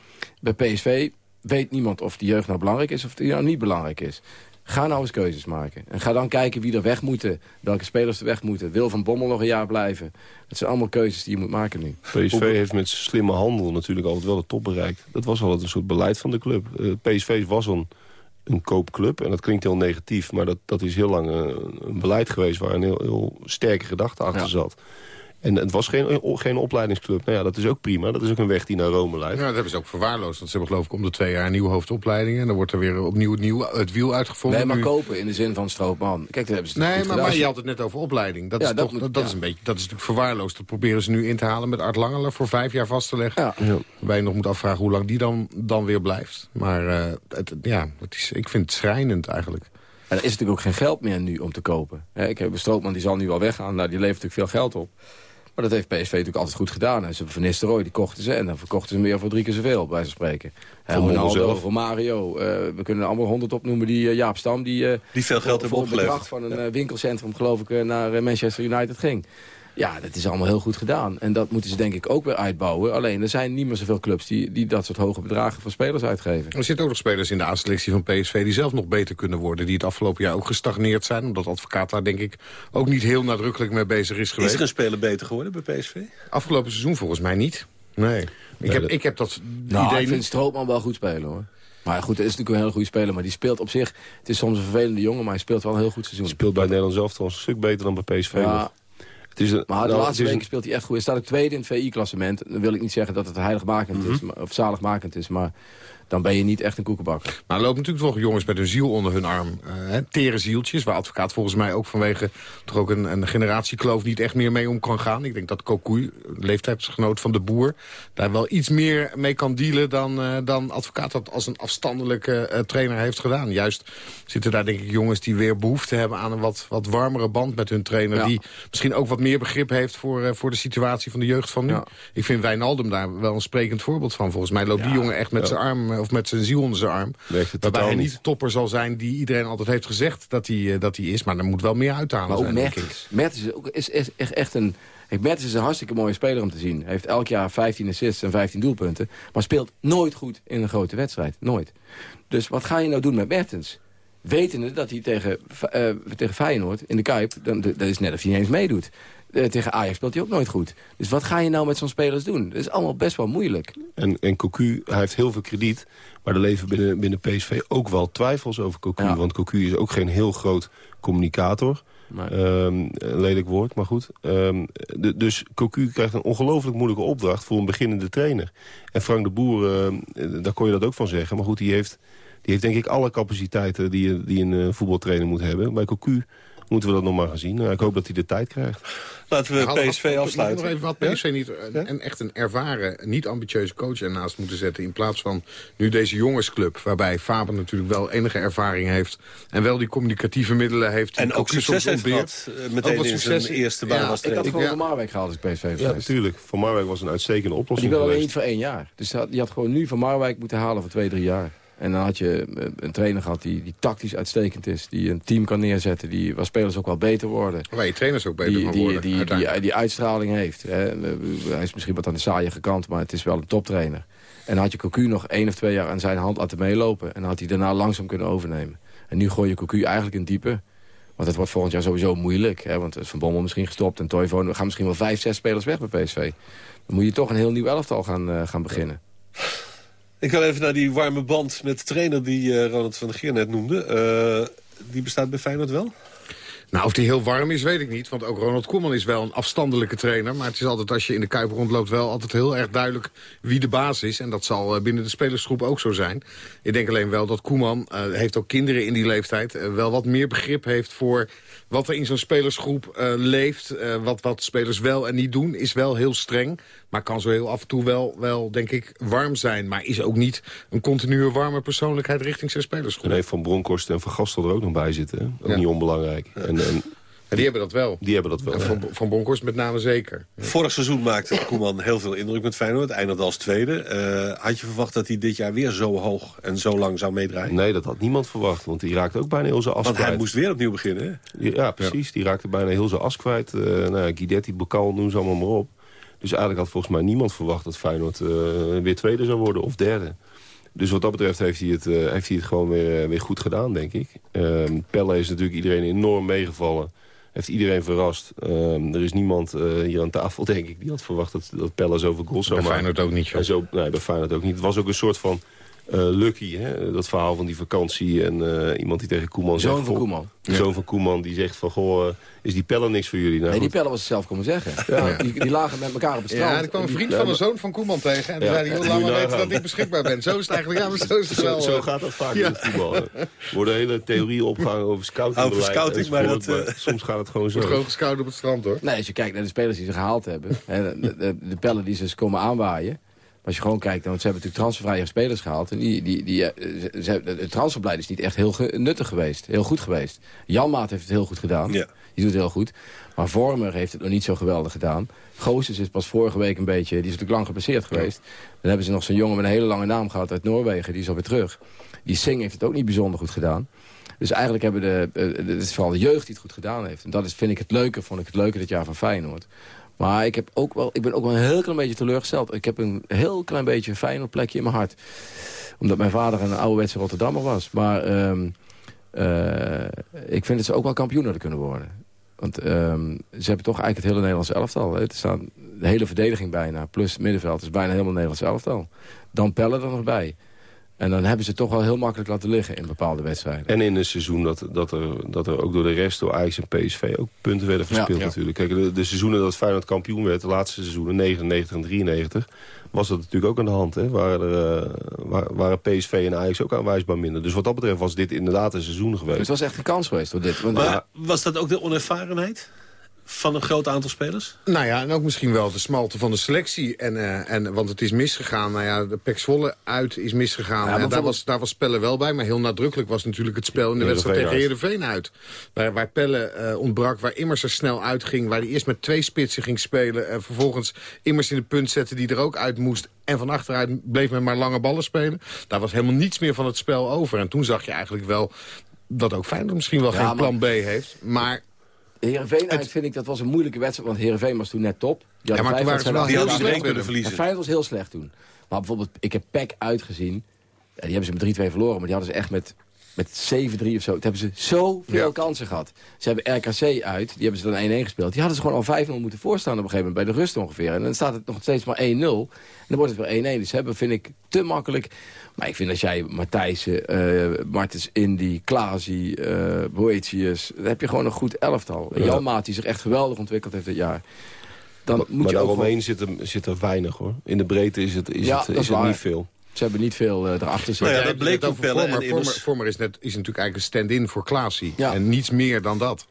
Bij PSV weet niemand of die jeugd nou belangrijk is... of die nou niet belangrijk is. Ga nou eens keuzes maken. En ga dan kijken wie er weg moeten. Welke spelers er weg moeten. Wil Van Bommel nog een jaar blijven. Dat zijn allemaal keuzes die je moet maken nu. PSV heeft met slimme handel natuurlijk altijd wel de top bereikt. Dat was altijd een soort beleid van de club. Uh, PSV was een, een koopclub. En dat klinkt heel negatief. Maar dat, dat is heel lang een, een beleid geweest... waar een heel, heel sterke gedachte achter ja. zat. En het was geen, geen opleidingsclub. Nou ja, dat is ook prima. Dat is ook een weg die naar Rome leidt. Ja, dat hebben ze ook verwaarloosd. Want ze hebben geloof ik om de twee jaar een nieuwe hoofdopleiding. En dan wordt er weer opnieuw het, nieuw, het wiel uitgevonden. Nee, maar nu. kopen in de zin van stroopman. Kijk, daar hebben ze Nee, maar, maar je had het net over opleiding. Dat, Ja, is, dat toch, moet- dat, dat ja. is een beetje, dat is natuurlijk verwaarloosd. Dat proberen ze nu in te halen met Art Langeler voor vijf jaar vast te leggen. Ja. Waarbij je nog moet afvragen hoe lang die dan, dan weer blijft. Maar eh, het, ja, het is, ik vind het schrijnend eigenlijk. En er is natuurlijk ook geen geld meer nu om te kopen. Hè, ik heb een stroopman die zal nu wel weggaan. Nou, die levert natuurlijk veel geld op. Maar dat heeft PSV natuurlijk altijd goed gedaan. Ze hebben Van Nistelrooy, die kochten ze. En dan verkochten ze hem weer voor drie keer zoveel, bij wijze van spreken. Van Bommel Ronaldo, zelf. Romario. eh, we kunnen er allemaal honderd opnoemen. Die eh, Jaap Stam, die, eh, Die veel geld voor, hebben voor een opgeleverd. van een winkelcentrum, geloof ik, naar Manchester United ging. Ja, dat is allemaal heel goed gedaan. En dat moeten ze denk ik ook weer uitbouwen. Alleen, er zijn niet meer zoveel clubs die, die dat soort hoge bedragen voor spelers uitgeven. Er zitten ook nog spelers in de aanselectie van PSV... die zelf nog beter kunnen worden. Die het afgelopen jaar ook gestagneerd zijn. Omdat advocaat daar denk ik ook niet heel nadrukkelijk mee bezig is geweest. Is er een speler beter geworden bij PSV? Afgelopen seizoen volgens mij niet. Nee. Ik, heb, dat- ik heb dat Nou, idee ik vind niet. Stroopman wel goed spelen, hoor. Maar goed, het is natuurlijk een hele goede speler. Maar die speelt op zich... Het is soms een vervelende jongen, maar hij speelt wel een heel goed seizoen. speelt bij het Nederlands elftal een stuk beter dan bij PSV. Ja. Het is een, Maar de nou, laatste is weken speelt hij echt goed. Hij staat ook tweede in het VI-klassement. Dan wil ik niet zeggen dat het heiligmakend is, Mhm. maar, of zaligmakend is. Maar dan ben je niet echt een koekenbakker. Maar er lopen natuurlijk toch jongens met een ziel onder hun arm. hè, tere zieltjes, waar advocaat volgens mij ook vanwege... toch ook een, een generatiekloof niet echt meer mee om kan gaan. Ik denk dat Kokoui, leeftijdsgenoot van de boer... daar wel iets meer mee kan dealen dan, eh, dan advocaat dat als een afstandelijke eh, trainer heeft gedaan. Juist zitten daar denk ik jongens die weer behoefte hebben... aan een wat, wat warmere band met hun trainer... Ja. die misschien ook wat meer begrip heeft voor, voor de situatie van de jeugd van nu. Ja. Ik vind Wijnaldum daar wel een sprekend voorbeeld van. Volgens mij loopt die jongen echt met zijn arm of met zijn ziel onder zijn arm. Waarbij hij niet de topper zal zijn die iedereen altijd heeft gezegd dat hij, eh, dat hij is. Maar er moet wel meer uithalen Maar ook zijn. Mertens. Mertens is, ook, is, is echt, echt een... Mertens is een hartstikke mooie speler om te zien. Hij heeft elk jaar 15 assists en 15 doelpunten. Maar speelt nooit goed in een grote wedstrijd. Nooit. Dus wat ga je nou doen met Mertens? Wetende dat hij tegen, eh, tegen Feyenoord in de Kuip... Dan, dat is net of hij niet eens meedoet. Eh, tegen Ajax speelt hij ook nooit goed. Dus wat ga je nou met zo'n spelers doen? Dat is allemaal best wel moeilijk. En, en Cocu, hij heeft heel veel krediet. Maar er leven binnen, binnen PSV ook wel twijfels over Cocu. Ja. Want Cocu is ook geen heel groot communicator. Maar, Ehm, lelijk woord, maar goed. Ehm, de- dus Cocu krijgt een ongelooflijk moeilijke opdracht voor een beginnende trainer. En Frank de Boer, eh, daar kon je dat ook van zeggen. Maar goed, die heeft, die heeft denk ik alle capaciteiten die, die een eh, voetbaltrainer moet hebben. Bij Cocu moeten we dat nog maar gaan zien. Nou, ik hoop dat hij de tijd krijgt. Laten we PSV afsluiten. Nog even wat PSV niet een, een- echt een ervaren, niet ambitieuze coach ernaast moeten zetten. In plaats van nu deze jongensclub. Waarbij Faber natuurlijk wel enige ervaring heeft. En wel die communicatieve middelen heeft. En ook succes heeft gehad. eh, Ook Meteen in zijn succes- eerste baan Ja, als ik had gewoon ja. van Marwijk gehaald als PSV Ja, geweest. natuurlijk. Van Marwijk was een uitstekende Maar die oplossing wil alleen niet voor één jaar. Dus die had gewoon nu van Marwijk moeten halen voor twee, drie jaar. En dan had je eh, een trainer gehad die, die tactisch uitstekend is. Die een team kan neerzetten. Die, waar spelers ook wel beter worden. Waar je trainers ook beter Die, die, worden. die, die, die uitstraling heeft. Hè. Hij is misschien wat aan de saaie gekant, maar het is wel een toptrainer. En dan had je Cocu nog één of twee jaar aan zijn hand laten meelopen. En dan had hij daarna langzaam kunnen overnemen. En nu gooi je Cocu eigenlijk in diepe. Want het wordt volgend jaar sowieso moeilijk. Hè, want Van Bommel misschien gestopt en Toivonen. We gaan misschien wel vijf, zes spelers weg bij PSV. Dan moet je toch een heel nieuw elftal gaan, eh, gaan beginnen. Ik wil even naar die warme band met de trainer die eh, Ronald van der Geer net noemde. Eh, die bestaat bij Feyenoord wel? Nou, of die heel warm is, weet ik niet. Want ook Ronald Koeman is wel een afstandelijke trainer. Maar het is altijd, als je in de Kuip rondloopt, wel altijd heel erg duidelijk wie de baas is. En dat zal eh, binnen de spelersgroep ook zo zijn. Ik denk alleen wel dat Koeman, eh, heeft ook kinderen in die leeftijd... eh, wel wat meer begrip heeft voor wat er in zo'n spelersgroep leeft. wat, wat spelers wel en niet doen, is wel heel streng. Maar kan zo heel af en toe wel, wel, denk ik, warm zijn. Maar is ook niet een continue warme persoonlijkheid richting zijn spelersgroep. En heeft Van Bronkhorst en Van Gastel er ook nog bij zitten. hè? Ook Ja. niet onbelangrijk. En, en En die hebben dat wel. die hebben dat wel. En van, van Bonkhorst met name zeker. Vorig seizoen maakte Koeman heel veel indruk met Feyenoord. Eindigde als tweede. Eh, had je verwacht dat hij dit jaar weer zo hoog en zo lang zou meedraaien? Nee, dat had niemand verwacht. Want die raakte ook bijna heel zijn as Want hij moest weer opnieuw beginnen. hè? Ja, precies. Die raakte bijna heel zijn as kwijt. Eh nou, ja, Guidetti, Bokal, noem ze allemaal maar op. Dus eigenlijk had volgens mij niemand verwacht dat Feyenoord eh, weer tweede zou worden of derde. Dus wat dat betreft heeft hij het, eh, heeft hij het gewoon weer, weer goed gedaan, denk ik. Ehm Pelle is natuurlijk iedereen enorm meegevallen. Heeft iedereen verrast. Ehm, er is niemand eh, hier aan tafel, denk ik, die had verwacht dat, dat Pelle zoveel goals zou Bij maken. Feyenoord ook niet, joh. En zo, nee, bij Feyenoord ook niet. Het was ook een soort van eh, lucky, hè? dat verhaal van die vakantie. En eh, iemand die tegen Koeman Zoon zegt... van goh, Koeman. De zoon van Koeman die zegt van... Goh, eh, is die Pelle niks voor jullie? Nou, Nee, die pellen was het zelf komen zeggen. Ja. Die, die lagen met elkaar op het strand. Ja, er kwam een vriend van een zoon van Koeman tegen. En die Ja. zei, maar weten dat ik beschikbaar ben. Zo is het eigenlijk. Ja, maar zo is het Zo, wel. zo eh. gaat dat vaak Ja. in het voetbal. Er worden hele theorieën opgehangen over scouting. Over scouting, maar dat, eh, soms gaat het gewoon zo. Wordt gewoon gescout op het strand, hoor. Nee, als je kijkt naar de spelers die ze gehaald hebben. hè, de, de, de pellen die ze komen aanwaaien. Maar als je gewoon kijkt, want ze hebben natuurlijk transfervrije spelers gehaald. En die, die, die, eh, ze, het transferbeleid is niet echt heel nuttig geweest. Heel goed geweest. Janmaat heeft het heel goed gedaan. Ja. Die doet het heel goed. Maar Vormer heeft het nog niet zo geweldig gedaan. Goossens is pas vorige week een beetje... Die is natuurlijk lang geblesseerd geweest. Dan hebben ze nog zo'n jongen met een hele lange naam gehad uit Noorwegen. Die is alweer terug. Die Singh heeft het ook niet bijzonder goed gedaan. Dus eigenlijk hebben de, eh, het is vooral de jeugd die het goed gedaan heeft. En dat is, vind ik het leuke, vond ik het leuke dit jaar van Feyenoord. Maar ik, heb ook wel, ik ben ook wel een heel klein beetje teleurgesteld. Ik heb een heel klein beetje een Feyenoord plekje in mijn hart. Omdat mijn vader een ouderwetse Rotterdammer was. Maar ehm, eh, ik vind dat ze ook wel kampioen hadden kunnen worden. Want ehm, ze hebben toch eigenlijk het hele Nederlandse elftal. Hè. Er staan de hele verdediging bijna, plus het middenveld, is bijna helemaal Nederlands elftal. Dan Pelle er nog bij. En dan hebben ze het toch wel heel makkelijk laten liggen in bepaalde wedstrijden. En in een seizoen dat, dat, er, dat er ook door de rest, door Ajax en PSV... ook punten werden verspeeld Ja. natuurlijk. Kijk, de, de seizoenen dat Feyenoord kampioen werd, de laatste seizoenen, 99 en 93... was dat natuurlijk ook aan de hand. Hè? Waren, er, eh, wa- waren PSV en Ajax ook aanwijsbaar minder. Dus wat dat betreft was dit inderdaad een seizoen geweest. Het was echt een kans geweest door dit. Want, Maar was dat ook de onervarenheid van een groot aantal spelers? Nou ja, en ook misschien wel de smalte van de selectie. En, eh, en, want het is misgegaan. Nou ja, de Pek Zwolle uit is misgegaan. Ja, Ja, daar, was, daar was Pelle wel bij. Maar heel nadrukkelijk was natuurlijk het spel in de wedstrijd tegen Heerenveen uit. Waar, waar Pelle eh, ontbrak, waar Immers er snel uitging. Waar hij eerst met twee spitsen ging spelen. En vervolgens Immers in de punt zette die er ook uit moest. En van achteruit bleef men maar lange ballen spelen. Daar was helemaal niets meer van het spel over. En toen zag je eigenlijk wel dat ook Feyenoord misschien wel Ja, geen maar- plan B heeft. Maar Heerenveen uit vind ik, dat was een moeilijke wedstrijd. Want Heerenveen was toen net top. Die Ja, maar toen waren ze wel heel slecht. Willem. verliezen. En Feyenoord was heel slecht toen. Maar bijvoorbeeld, ik heb PEC uitgezien. Ja, die hebben ze met 3-2 verloren. Maar die hadden ze echt met, met 7-3 of zo. Toen hebben ze zoveel Ja. kansen gehad. Ze hebben RKC uit. Die hebben ze dan 1-1 gespeeld. Die hadden ze gewoon al 5-0 moeten voorstaan op een gegeven moment. Bij de rust ongeveer. En dan staat het nog steeds maar 1-0. En dan wordt het weer 1-1. Dus hebben, vind ik, te makkelijk. Maar ik vind als jij Matthijssen, eh Martens Indy, Klaasie, eh Boetius... dan heb je gewoon een goed elftal. Ja. Jan Maat, die zich echt geweldig ontwikkeld heeft dit jaar. Dan maar moet maar je daaromheen zit er, zit er weinig hoor. In de breedte is het, is Ja, het, is het niet veel. Ze hebben niet veel eh, erachter zitten. Nou ja, dat bleek toen over Pelle Vormer. is, net, is natuurlijk eigenlijk een stand-in voor Klaasie. Ja. En niets meer dan dat.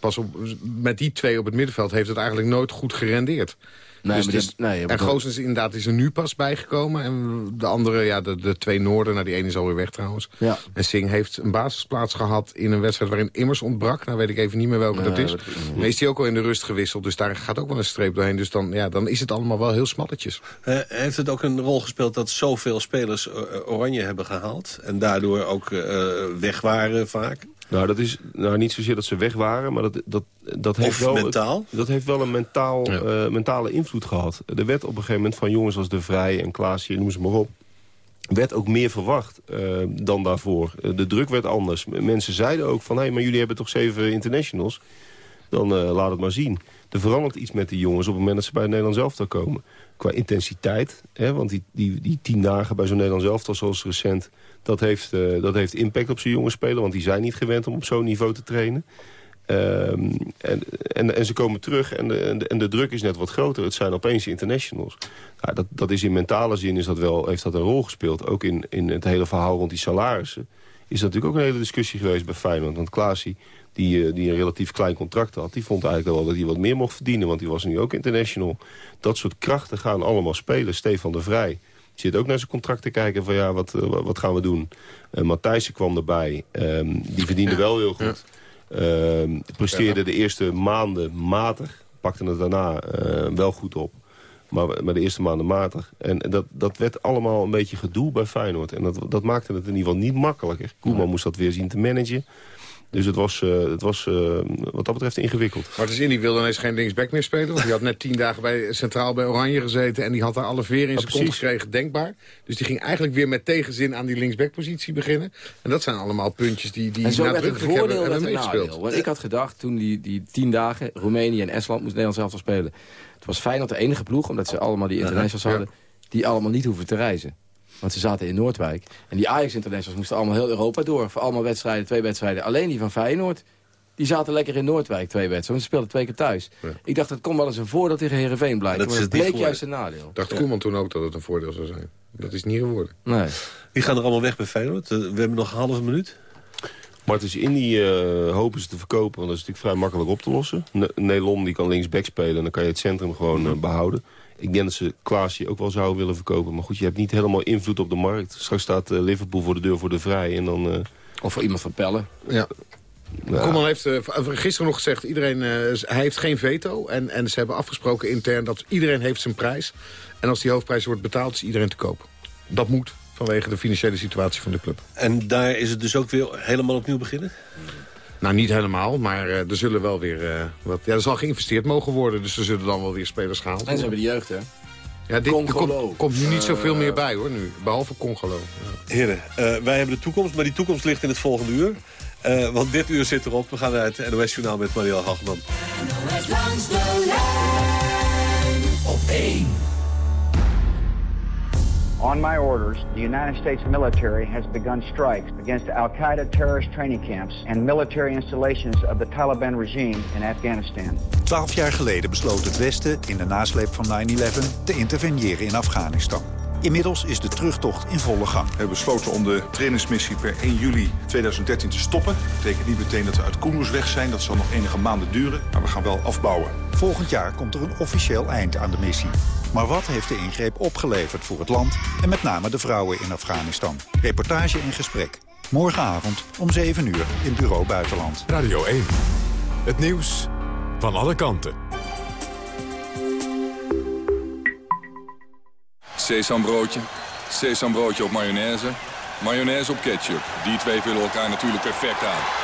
Pas op, met die twee op het middenveld heeft het eigenlijk nooit goed gerendeerd. Nee, Dus maar is- nee, en Goossens inderdaad is er nu pas bijgekomen. En de andere, ja, de, de twee Noorden, nou die ene is alweer weg trouwens. Ja. En Singh heeft een basisplaats gehad in een wedstrijd waarin Immers ontbrak. Nou weet ik even niet meer welke Nee, dat is. niet. Maar is die ook al in de rust gewisseld. Dus daar gaat ook wel een streep doorheen. Dus dan, ja, dan is het allemaal wel heel smalletjes. Eh, heeft het ook een rol gespeeld dat zoveel spelers eh, oranje hebben gehaald... en daardoor ook eh, weg waren vaak? Nou, dat is nou, niet zozeer dat ze weg waren, maar dat, dat, dat, heeft, Of wel, mentaal? dat heeft wel een mentaal, eh, mentale invloed gehad. Er werd op een gegeven moment van jongens als De Vrij en Klaasje, noem ze maar op... werd ook meer verwacht eh, dan daarvoor. Eh, de druk werd anders. Mensen zeiden ook van, hé, maar jullie hebben toch zeven internationals? Dan eh, laat het maar zien. Er verandert iets met die jongens op het moment dat ze bij het Nederlands elftal komen. Qua intensiteit, hè, want die, die, die tien dagen bij zo'n Nederlands elftal zoals recent... Dat heeft, eh, dat heeft impact op zo'n jonge speler, want die zijn niet gewend om op zo'n niveau te trainen. Ehm, en, en, ze komen terug en de, en, de, en de druk is net wat groter. Het zijn opeens internationals. Nou, dat, dat is in mentale zin is dat wel, heeft dat een rol gespeeld. Ook in, in het hele verhaal rond die salarissen. Is dat natuurlijk ook een hele discussie geweest bij Feyenoord. Want Klaasie, die, eh, die een relatief klein contract had... die vond eigenlijk wel dat hij wat meer mocht verdienen. Want die was nu ook international. Dat soort krachten gaan allemaal spelen. Stefan de Vrij zit ook naar zijn contract te kijken van ja, wat, eh, wat gaan we doen? Uh, Matthijssen kwam erbij. Ehm, die verdiende wel heel goed. Ehm, presteerde de eerste maanden matig. Pakte het daarna eh, wel goed op. Maar, maar de eerste maanden matig. En dat, dat werd allemaal een beetje gedoe bij Feyenoord. En dat, dat maakte het in ieder geval niet makkelijker. Koeman moest dat weer zien te managen. Dus het was, uh, het was uh, wat dat betreft ingewikkeld. Martens Indy wilde ineens geen linksback meer spelen. Want die had net tien dagen bij, centraal bij Oranje gezeten. En die had daar alle veren in zijn kont gekregen, denkbaar. Dus die ging eigenlijk weer met tegenzin aan die linksbackpositie beginnen. En dat zijn allemaal puntjes die, die en zo werd het nadrukkelijk voordeel hebben, hebben meegespeeld. Want ik had gedacht, toen die, die tien dagen... Roemenië en Estland moest Nederland zelf al spelen. Het was fijn dat de enige ploeg, omdat ze allemaal die internationals hadden... die allemaal niet hoeven te reizen. Want ze zaten in Noordwijk. En die Ajax Internationals moesten allemaal heel Europa door. Voor allemaal wedstrijden, twee wedstrijden. Alleen die van Feyenoord, die zaten lekker in Noordwijk, twee wedstrijden. Want ze speelden twee keer thuis. Ja. Ik dacht, dat kon wel eens een voordeel tegen Heerenveen blijken. Dat maar is het het bleek juist een nadeel. Dacht ja. Koeman toen ook dat het een voordeel zou zijn. Dat is niet geworden. Nee. Die gaan er allemaal weg bij Feyenoord. We hebben nog een halve minuut. Martens Indy uh, hopen ze te verkopen, want dat is natuurlijk vrij makkelijk op te lossen. Ne Nelon die kan linksback spelen en dan kan je het centrum gewoon uh, behouden. Ik denk dat ze Klaasje ook wel zouden willen verkopen. Maar goed, je hebt niet helemaal invloed op de markt. Straks staat uh, Liverpool voor de deur voor de vrij. En dan, of voor iemand van Pellen. Ja. Ja. Koeman heeft uh, gisteren nog gezegd, iedereen, uh, hij heeft geen veto. En, en ze hebben afgesproken intern dat iedereen heeft zijn prijs. En als die hoofdprijs wordt betaald, is iedereen te koop. Dat moet, vanwege de financiële situatie van de club. En daar is het dus ook weer helemaal opnieuw beginnen? Nou, niet helemaal, maar uh, er zullen wel weer uh, wat... Ja, er zal geïnvesteerd mogen worden, dus er zullen dan wel weer spelers gehaald worden. En ze hebben de jeugd, hè? Ja, dit, komt, komt nu niet zoveel meer bij, hoor, nu. Behalve Congolo. Ja. Heren, wij hebben de toekomst, maar die toekomst ligt in het volgende uur. Uh, want dit uur zit erop. We gaan naar het NOS-journaal met Marielle Hagman. NOS langs de lijn op 1. On my orders, the United States military has begun strikes against Al-Qaeda terrorist training camps and military installations of the Taliban regime in Afghanistan. Twaalf jaar geleden besloot het Westen in de nasleep van 9-11 te interveneren in Afghanistan. Inmiddels is de terugtocht in volle gang. We hebben besloten om de trainingsmissie per 1 juli 2013 te stoppen. Dat betekent niet meteen dat we uit Kunduz weg zijn. Dat zal nog enige maanden duren, maar we gaan wel afbouwen. Volgend jaar komt er een officieel eind aan de missie. Maar wat heeft de ingreep opgeleverd voor het land en met name de vrouwen in Afghanistan? Reportage in gesprek. Morgenavond om 7 uur in Bureau Buitenland. Radio 1. Het nieuws van alle kanten. Sesambroodje, sesambroodje op mayonaise, mayonaise op ketchup. Die twee vullen elkaar natuurlijk perfect aan.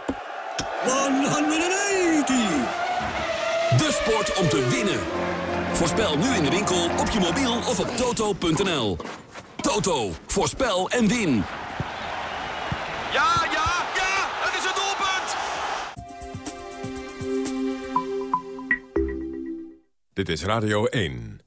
180! De sport om te winnen. Voorspel nu in de winkel, op je mobiel of op toto.nl. Toto, voorspel en win. Ja, ja, ja, het is het doelpunt! Dit is Radio 1.